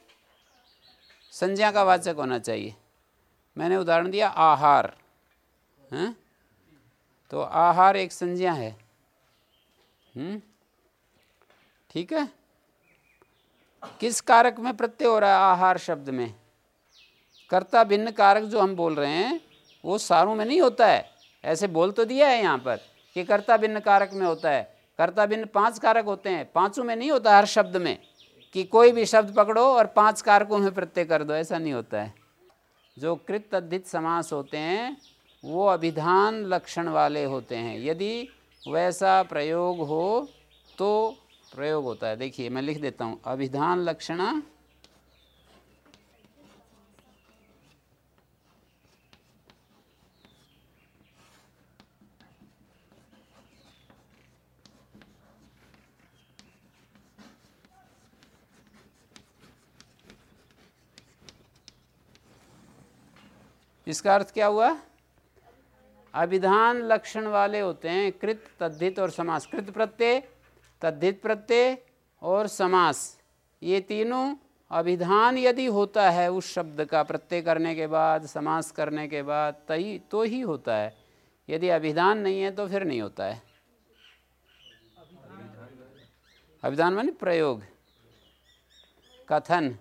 संज्ञा का वाचक होना चाहिए। मैंने उदाहरण दिया, आहार। हैं? तो आहार एक संज्ञा है। हम्म? ठीक है? किस कारक में प्रत्यय हो रहा है, आहार शब्द में? कर्ता भिन्न कारक जो हम बोल रहे हैं, वो सारों में नहीं होता है। ऐसे बोल तो दिया है यहाँ पर कि कर्ता भिन्न कारक में होता है। कर्ता भिन्न पाँच कारक होते हैं। पाँचों में नहीं होता हर शब्द में कि कोई भी शब्द पकड़ो और पाँच कारकों में प्रत्यय कर दो, ऐसा नहीं होता है। जो कृत अद्धित समास होते हैं, वो अभिधान लक्षण वाले होते हैं। यदि वैसा प्रयोग हो तो प्रयोग होता है। देखिए, मैं लिख देता हूँ। अभिधान लक्षणा इसका अर्थ क्या हुआ? अभिधान लक्षण वाले होते हैं, कृत, तद्धित और समास। कृत प्रत्यय, तद्धित प्रत्यय और समास। ये तीनों अभिधान यदि होता है, उस शब्द का प्रत्यय करने के बाद, समास करने के बाद, तई तो ही होता है। यदि अभिधान नहीं है तो फिर नहीं होता है। अभिधान मानी प्रयोग। कथन।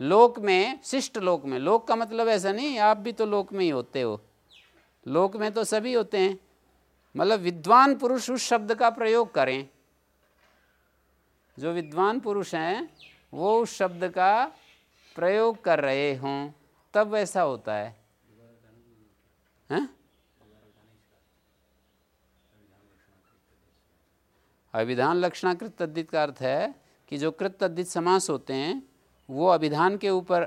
लोक में, शिष्ट लोक में। लोक का मतलब ऐसा नहीं, आप भी तो लोक में ही होते हो। लोक में तो सभी होते हैं। मतलब विद्वान पुरुष उस शब्द का प्रयोग करें। जो विद्वान पुरुष हैं, वो उस शब्द का प्रयोग कर रहे हों, तब वैसा होता है। हैं? अभिधान लक्षणाकृत तद्दित का अर्थ है कि जो कृत तद्दित समास होते हैं वो अभिधान के ऊपर,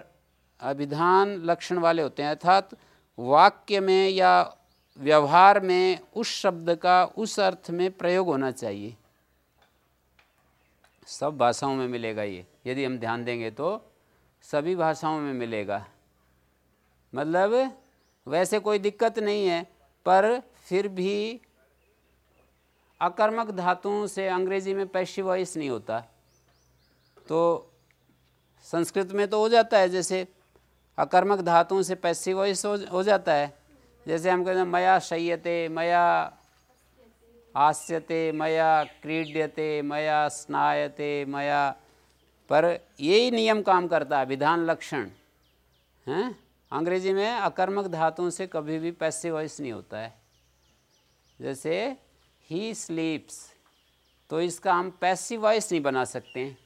अभिधान लक्षण वाले होते हैं, अर्थात वाक्य में या व्यवहार में उस शब्द का, उस अर्थ में प्रयोग होना चाहिए। सब भाषाओं में मिलेगा ये। यदि हम ध्यान देंगे तो सभी भाषाओं में मिलेगा। मतलब वैसे कोई दिक्कत नहीं है, पर फिर भी अकर्मक धातुओं से अंग्रेज़ी में पैशिव वॉइस नहीं होता। तो संस्कृत में तो हो जाता है, जैसे अकर्मक धातुओं से पैसिव वॉइस हो जाता है। जैसे हम कहते हैं, मया शय्यते, मया आस्यते, मया क्रीड्यते, मया स्नायते, मया, पर यही नियम काम करता है, विधान लक्षण। हैं? अंग्रेज़ी में अकर्मक धातुओं से कभी भी पैसिव वॉइस नहीं होता है। जैसे ही स्लीप्स तो इसका हम पैसिव वॉइस नहीं बना सकते हैं।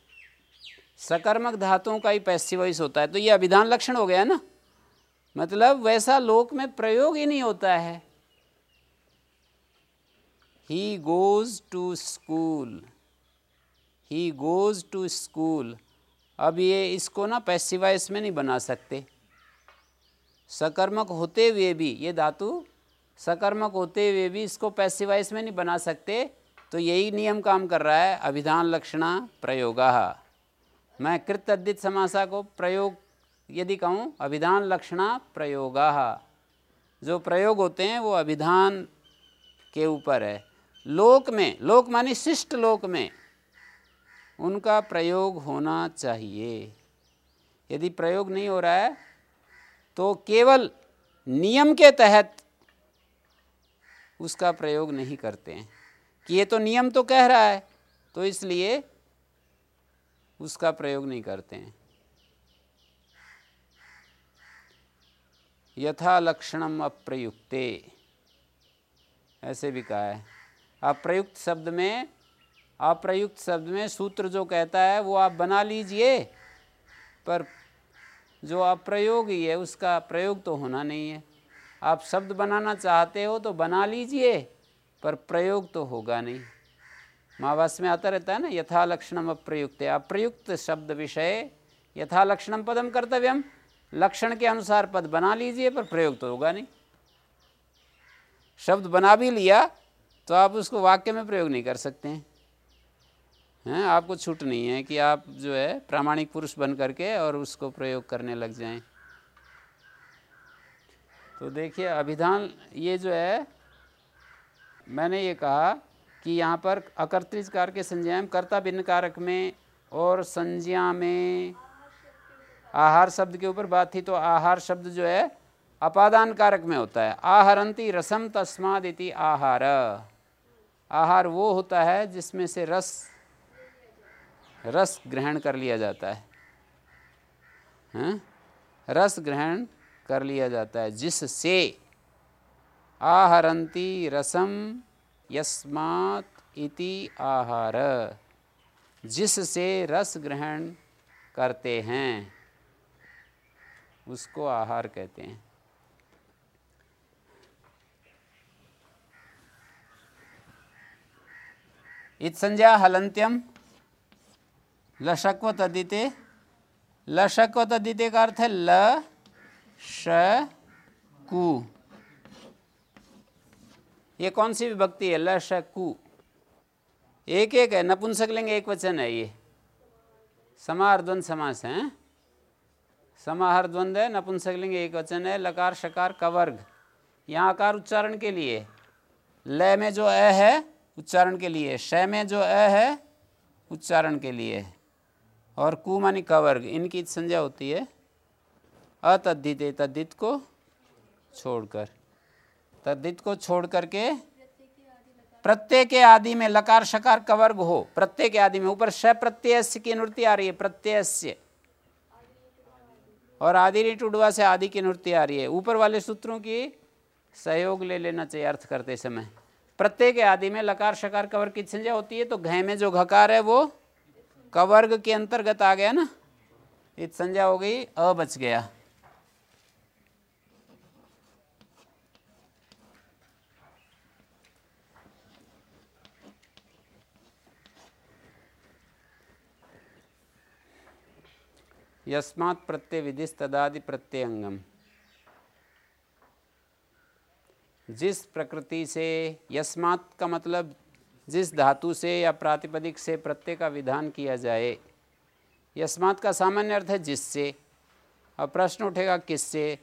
सकर्मक धातुओं का ही पैसिवाइज होता है। तो ये अभिधान लक्षण हो गया ना? मतलब वैसा लोक में प्रयोग ही नहीं होता है। He goes to school he goes to school अब ये इसको ना पैसिवाइज में नहीं बना सकते। सकर्मक होते हुए भी, ये धातु सकर्मक होते हुए भी इसको पैसिवाइज में नहीं बना सकते। तो यही नियम काम कर रहा है, अभिधान लक्षणा प्रयोगा। मैं कृत अद्दित समासा को प्रयोग, यदि कहूँ, अभिधान लक्षणा प्रयोगा। जो प्रयोग होते हैं, वो अभिधान के ऊपर है। लोक में, लोक मानी शिष्ट लोक में, उनका प्रयोग होना चाहिए। यदि प्रयोग नहीं हो रहा है तो केवल नियम के तहत उसका प्रयोग नहीं करते हैं। कि ये तो नियम तो कह रहा है तो इसलिए उसका प्रयोग नहीं करते हैं। यथा लक्षणम अप्रयुक्ते, ऐसे भी कहा है। अप्रयुक्त शब्द में, अप्रयुक्त शब्द में सूत्र जो कहता है, वो आप बना लीजिए, पर जो अप्रयोगी है, उसका प्रयोग तो होना नहीं है। आप शब्द बनाना चाहते हो तो बना लीजिए, पर प्रयोग तो होगा नहीं। महावास में आता रहता है ना यथा लक्षणम अप्रयुक्त। अप्रयुक्त शब्द विषय यथा लक्षणम पदम कर्तव्यम लक्षण के अनुसार पद बना लीजिए, पर प्रयोग तो होगा नहीं। शब्द बना भी लिया तो आप उसको वाक्य में प्रयोग नहीं कर सकते हैं। हैं, आपको छूट नहीं है कि आप जो है प्रामाणिक पुरुष बन करके और उसको प्रयोग करने लग जाएँ। तो देखिए, अभिधान ये जो है, मैंने ये कहा कि यहाँ पर अकर्तृज कार के संज्ञा में कर्ता भिन्न कारक में और संज्ञा में। आहार शब्द के ऊपर बात थी तो आहार शब्द जो है, अपादान कारक में होता है। आहरंती रसम तस्माद इति आहार। आहार वो होता है जिसमें से रस रस ग्रहण कर लिया जाता है। हैं? रस ग्रहण कर लिया जाता है जिससे आहरंती रसम यस्मात् इति आहार। जिससे रस ग्रहण करते हैं, उसको आहार कहते हैं। इत संज्ञा हलंत्यम लशक्व तदिते लशक्व तदिते का अर्थ है ल, श, कु। ये कौन सी विभक्ति है? ल कु। एक एक है, नपुंसक लिंग एक वचन है ये। समाहार द्वंद समास है समाहार द्वंद है, नपुंसक लिंग एक वचन है, लकार, शकार, कवर्ग। यहाँ आकार उच्चारण के लिए। लय में जो अ है, उच्चारण के लिए। श में जो अ है, उच्चारण के लिए। और कु मानी कवर्ग, इनकी संज्ञा होती है, अतद्धित तद्धित को छोड़कर। तद्धित को छोड़ करके प्रत्यय के आदि में लकार शकार कवर्ग हो, प्रत्यय के आदि में, ऊपर श प्रत्यय की नृत्य आ रही है प्रत्यय और आदि टूडवा से आदि की नृत्य आ रही है। ऊपर वाले सूत्रों की सहयोग ले लेना चाहिए अर्थ करते समय। प्रत्येक आदि में लकार शकार कवर की संज्ञा होती है तो घय में जो घकार है वो कवर्ग के अंतर्गत आ गया ना? इत संज्ञा हो गई, अ बच गया। यस्मात् प्रत्यय विधिस तदादि प्रत्ययंगम जिस प्रकृति से यस्मात् का मतलब जिस धातु से या प्रातिपदिक से प्रत्यय का विधान किया जाए, यस्मात् का सामान्य अर्थ है जिससे। अब प्रश्न उठेगा किससे?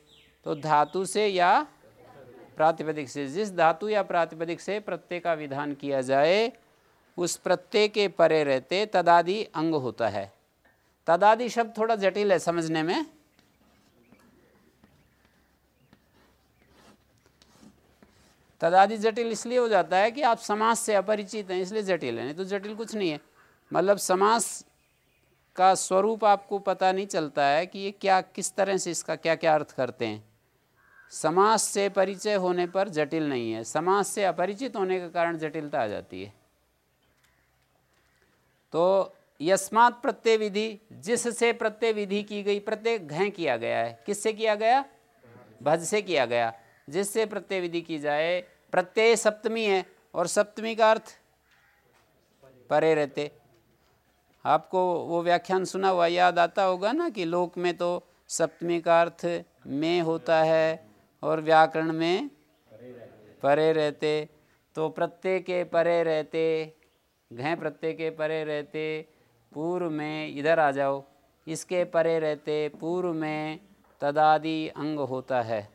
तो धातु से या प्रातिपदिक से। जिस धातु या प्रातिपदिक से प्रत्यय का विधान किया जाए, उस प्रत्यय के परे रहते तदादि अंग होता है। तदादि शब्द थोड़ा जटिल है समझने में। तदादि जटिल इसलिए हो जाता है कि आप समाज से अपरिचित हैं, इसलिए जटिल है, नहीं तो जटिल कुछ नहीं है। मतलब समाज का स्वरूप आपको पता नहीं चलता है कि ये क्या, किस तरह से इसका क्या क्या अर्थ करते हैं। समाज से परिचय होने पर जटिल नहीं है समाज से अपरिचित होने के कारण जटिलता आ जाती है। तो यस्मात् प्रत्यय विधि, जिससे प्रत्यय विधि की गई, प्रत्यय घय किया गया है। किससे किया गया? भज से किया गया। जिससे प्रत्यय विधि की जाए, प्रत्यय सप्तमी है, और सप्तमी का अर्थ परे रहते। आपको वो व्याख्यान सुना हुआ, याद आता होगा ना कि लोक में तो सप्तमी का अर्थ में होता है, और व्याकरण में परे रहते। तो प्रत्यय के परे रहते, घय प्रत्यय के परे रहते पूर्व में इधर आ जाओ। इसके परे रहते पूर्व में तदादि अंग होता है।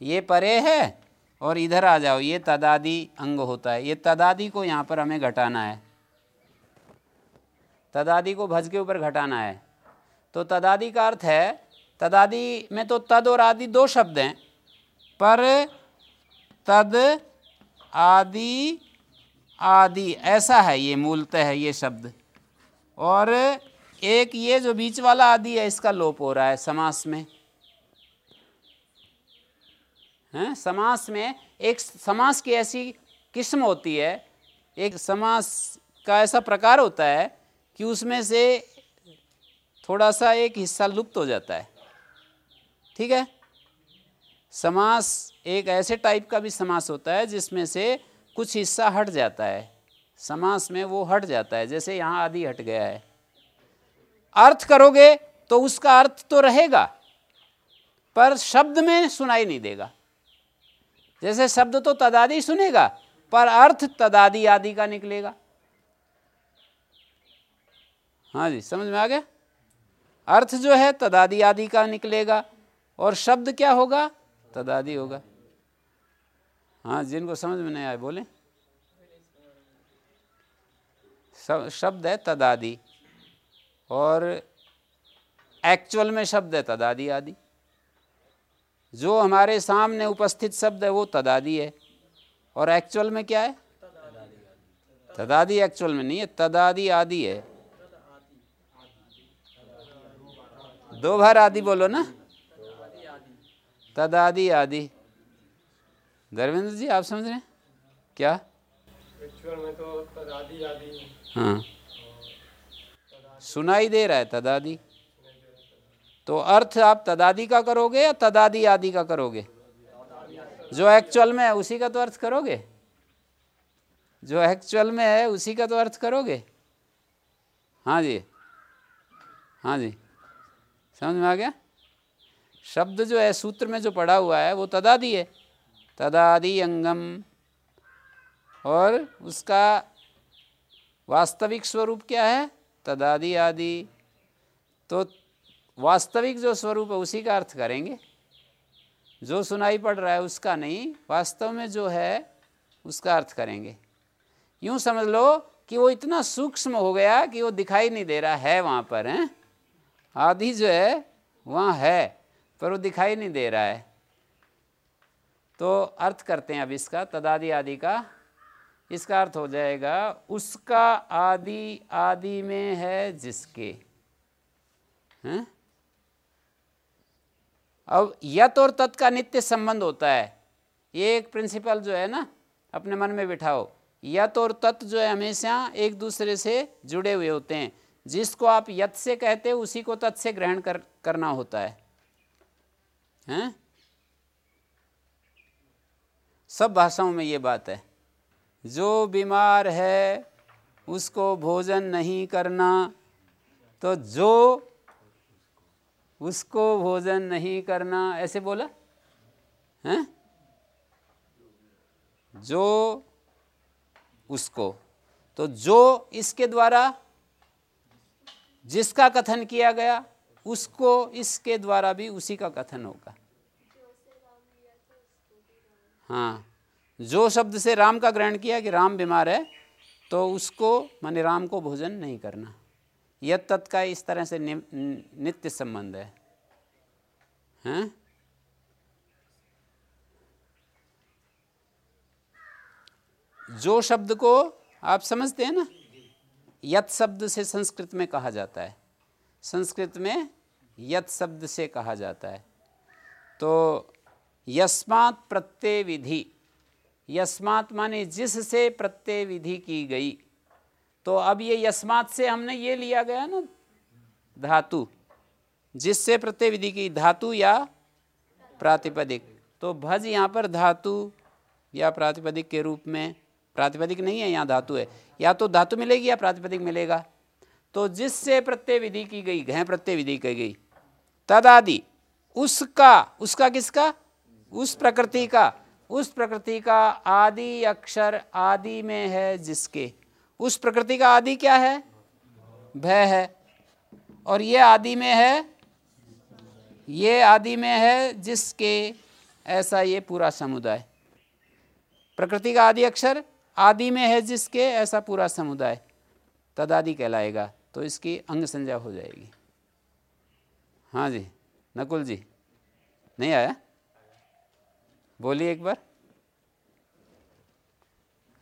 ये परे है और इधर आ जाओ, ये तदादि अंग होता है। ये तदादि को यहाँ पर हमें घटाना है। तदादि को भज के ऊपर घटाना है। तो तदादि का अर्थ है, तदादि में तो तद और आदि दो शब्द हैं, पर तद, आदि आदि, ऐसा है, ये मूलतः है, ये शब्द। और एक ये जो बीच वाला आदि है, इसका लोप हो रहा है समास में। हैं? समास में एक समास की ऐसी किस्म होती है, एक समास का ऐसा प्रकार होता है कि उसमें से थोड़ा सा एक हिस्सा लुप्त हो जाता है। ठीक है? समास एक ऐसे टाइप का भी समास होता है जिसमें से कुछ हिस्सा हट जाता है। समास में वो हट जाता है, जैसे यहाँ आदि हट गया है। अर्थ करोगे तो उसका अर्थ तो रहेगा, पर शब्द में सुनाई नहीं देगा। जैसे शब्द तो तदादि सुनेगा, पर अर्थ तदादि आदि का निकलेगा। हाँ जी, समझ में आ गया? अर्थ जो है तदादि आदि का निकलेगा, और शब्द क्या होगा? तदादि होगा। हाँ जिनको समझ में नहीं आए बोले। शब्द है तदादि। और एक्चुअल में शब्द है तदादि आदि। जो हमारे सामने उपस्थित शब्द है, वो तदादि है। और एक्चुअल में क्या है? तदादि एक्चुअल में नहीं है, तदादि आदि है। दो बार आदि बोलो ना। तदादि आदि। धर्मेंद्र जी, आप समझ रहे हैं? क्या? एक्चुअल में तो तदादि आदि हाँ। सुनाई दे रहा है तदादि। तो अर्थ आप तदादि का करोगे या तदादि आदि का करोगे? जो एक्चुअल में है, उसी का तो अर्थ करोगे? जो एक्चुअल में है, उसी का तो अर्थ करोगे? हाँ जी। हाँ जी। समझ में आ गया? शब्द जो है, सूत्र में जो पढ़ा हुआ है, वो तदादि है। तदादि अंगम। और उसका वास्तविक स्वरूप क्या है? तदादि आदि। तो वास्तविक जो स्वरूप है, उसी का अर्थ करेंगे। जो सुनाई पड़ रहा है, उसका नहीं, वास्तव में जो है, उसका अर्थ करेंगे। यूँ समझ लो कि वो इतना सूक्ष्म हो गया कि वो दिखाई नहीं दे रहा है वहाँ पर, हैं? आदि जो है, वहाँ है, पर वो दिखाई नहीं दे रहा है। तो अर्थ करते हैं अब इसका, तदादि आदि का इसका अर्थ हो जाएगा, उसका आदि आदि में है जिसके। हैं? अब यत और तत् का नित्य संबंध होता है। ये एक प्रिंसिपल जो है ना, अपने मन में बिठाओ। यत और तत् जो है हमेशा एक दूसरे से जुड़े हुए होते हैं। जिसको आप यत से कहते हैं, उसी को तत् से ग्रहण कर, करना होता है। हैं? सब भाषाओं में ये बात है। जो बीमार है, उसको भोजन नहीं करना। तो जो उसको भोजन नहीं करना, ऐसे बोला? हैं? जो उसको। तो जो इसके द्वारा, जिसका कथन किया गया, उसको इसके द्वारा भी उसी का कथन होगा। हाँ। जो शब्द से राम का ग्रहण किया कि राम बीमार है तो उसको, माने राम को भोजन नहीं करना। यह तत् का इस तरह से नित्य संबंध है। हैं? जो शब्द को आप समझते हैं ना यत शब्द से संस्कृत में कहा जाता है। संस्कृत में यत शब्द से कहा जाता है। तो यस्मात् प्रत्यय विधि यस्मात् माने जिससे प्रत्यय विधि की गई। तो अब ये यस्मात् से हमने ये लिया गया ना, धातु। जिससे प्रत्यय विधि की, धातु या प्रातिपदिक। तो भज यहाँ पर धातु या प्रातिपदिक के रूप में, प्रातिपदिक नहीं है, यहाँ धातु है। या तो धातु मिलेगी या प्रातिपदिक मिलेगा। तो जिससे प्रत्यय विधि की गई घय प्रत्यय विधि की गई, तदादि, उसका उसका किसका? उस प्रकृति का। उस प्रकृति का आदि अक्षर आदि में है जिसके। उस प्रकृति का आदि क्या है? भय है। और ये आदि में है? ये आदि में है जिसके। ऐसा ये पूरा समुदाय। प्रकृति का आदि अक्षर आदि में है जिसके, ऐसा पूरा समुदाय। तदादि कहलाएगा तो इसकी अंग संज्ञा हो जाएगी। हाँ जी, नकुल जी, नहीं आया? बोलिए एक बार।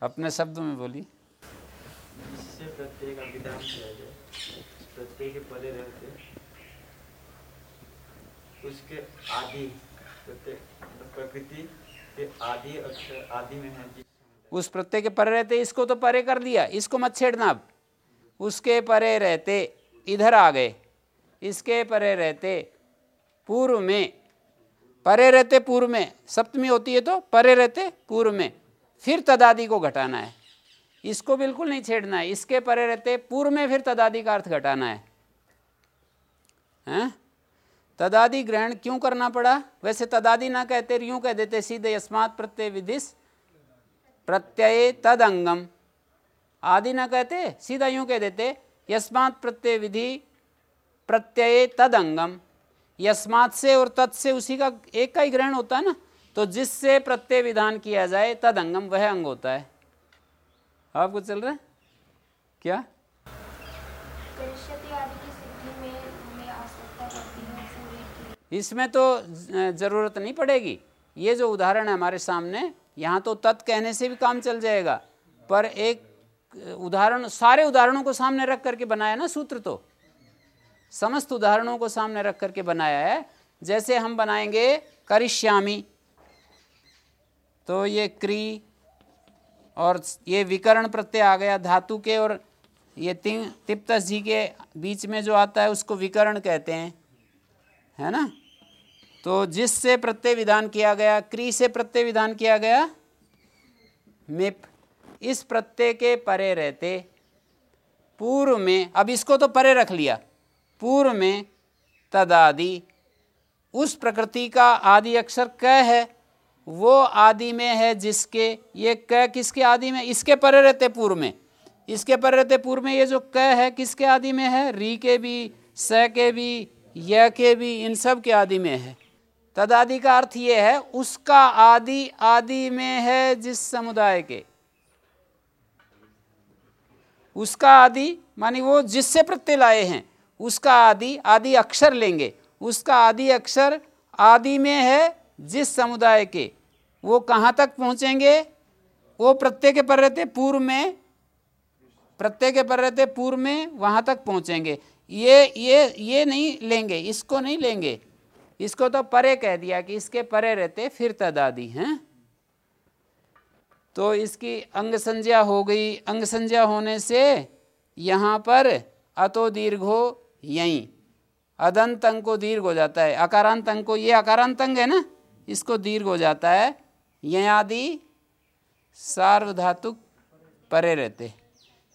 अपने शब्दों में बोलिए। उसके आदि प्रकृति के आदि अक्षर आदि में है उस प्रत्यय के परे रहते इसको तो परे कर दिया इसको मत छेड़ना अब। उसके परे रहते इधर आ गए। इसके परे रहते पूर्व में परे रहते पूर्व में, सप्तमी होती है तो परे रहते पूर्व में, फिर तदादि को घटाना है। इसको बिल्कुल नहीं छेड़ना है, इसके परे रहते पूर्व में, फिर तदादि का अर्थ घटाना है। हैं? तदादि ग्रहण क्यों करना पड़ा? वैसे तदादि ना कहते यूँ कह देते, सीधे अस्मात् प्रत्यय विदिश प्रत्यय तद अंगम आदि ना कहते, सीधा यूँ कह देते, यस्मात् प्रत्यय विधि, प्रत्यय तद अंगम यस्मात् से और तत् से उसी का एक का ही ग्रहण होता है ना? तो जिससे प्रत्यय विधान किया जाए तद अंगम वह अंग होता है। आपको चल रहा है? क्या? इसमें तो ज़रूरत नहीं पड़ेगी। ये जो उदाहरण है हमारे सामने यहाँ तो तत् कहने से भी काम चल जाएगा। पर एक उदाहरण सारे उदाहरणों को सामने रख करके बनाया ना सूत्र तो। समस्त उदाहरणों को सामने रख करके बनाया है। जैसे हम बनाएँगे करिश्यामी तो ये क्री और ये विकरण प्रत्यय आ गया धातु के और ये तिंग तिप्तस जी के बीच में जो आता है उसको विकरण कहते हैं। है ना? तो जिससे प्रत्यय विधान किया गया, क्री से प्रत्यय विधान किया गया, मिप। इस प्रत्यय के परे रहते। पूर्व में, अब इसको तो परे रख लिया। पूर्व में तदादि, उस प्रकृति का आदि अक्षर क है, वो आदि में है जिसके, ये क किसके आदि में? इसके परे रहते पूर्व में। इसके परे रहते पूर्व में ये जो क है, किसके आदि में है? री के भी, स के भी, य के भी, इन सब के आदि में है। तदादि का अर्थ ये है, उसका आदि आदि में है जिस समुदाय के। उसका आदि, मानी वो जिससे प्रत्यय लाए हैं। उसका आदि आदि अक्षर लेंगे। उसका आदि अक्षर आदि में है जिस समुदाय के। वो कहाँ तक पहुँचेंगे? वो प्रत्यय के पर रहते पूर्व में, प्रत्यय के पर रहते पूर्व में वहाँ तक पहुँचेंगे। ये ये ये नहीं लेंगे, इसको नहीं लेंगे। इसको तो परे कह दिया कि इसके परे रहते फिर तदादी हैं। तो इसकी अंग संज्ञा हो गई। अंग संज्ञा होने से यहाँ पर अतो दीर्घो यहीं। अदंत अंग को दीर्घ हो जाता है। अकारांत अंग को ये अकारांत अंग है ना, इसको दीर्घ हो जाता है। ययादि सार्वधातुक परे रहते।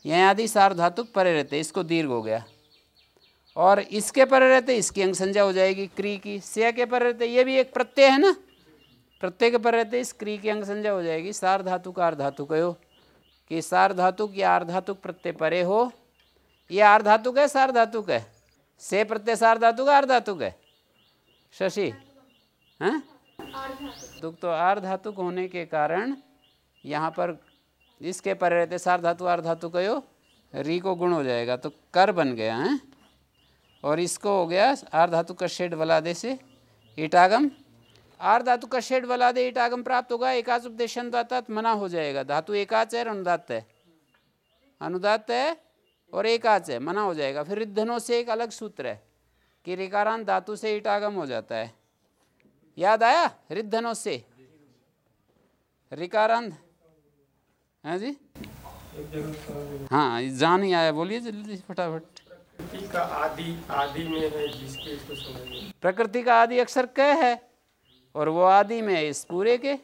ययादि सार्वधातुक परे रहते, इसको दीर्घ हो गया। और इसके परे रहते, इसकी अंग संज्ञा हो जाएगी क्री की। से के परे रहते, ये भी एक प्रत्यय है ना। प्रत्यय के पर रहते, इस क्री की अंग संज्ञा हो जाएगी। सार धातु का अर्धातुक हो कि सार धातुक या अर्धातुक प्रत्यय परे हो। ये अर्धातुक है सार धातुक है। से प्रत्यय सार धातु का अर्धातुक है? शशि। हैं? तुक तो आर धातुक होने के कारण यहाँ पर इसके पर रहते सार धातु, आर धातु कहो री को गुण हो जाएगा तो कर बन गया, है? और इसको हो गया आर धातु का शेड वलादे से ईटागम। आर धातु का शेड वलादे ईटागम प्राप्त होगा एकाच उपदेशन मना हो जाएगा। धातु एकाच है अनुदात है? अनुदात है और एकाच है मना हो जाएगा। फिर रिद्धनों से एक अलग सूत्र है कि रिकारांत धातु से ईटागम हो जाता है। याद आया? रिद्धनों से। रिकारांत है जी? हाँ जहाँ नहीं आया। बोलिए जल्दी फटाफट। प्रकृति का आदि आदि में है जिसके इसको प्रकृति का आदि अक्षर क है और वो आदि में है इस पूरे के।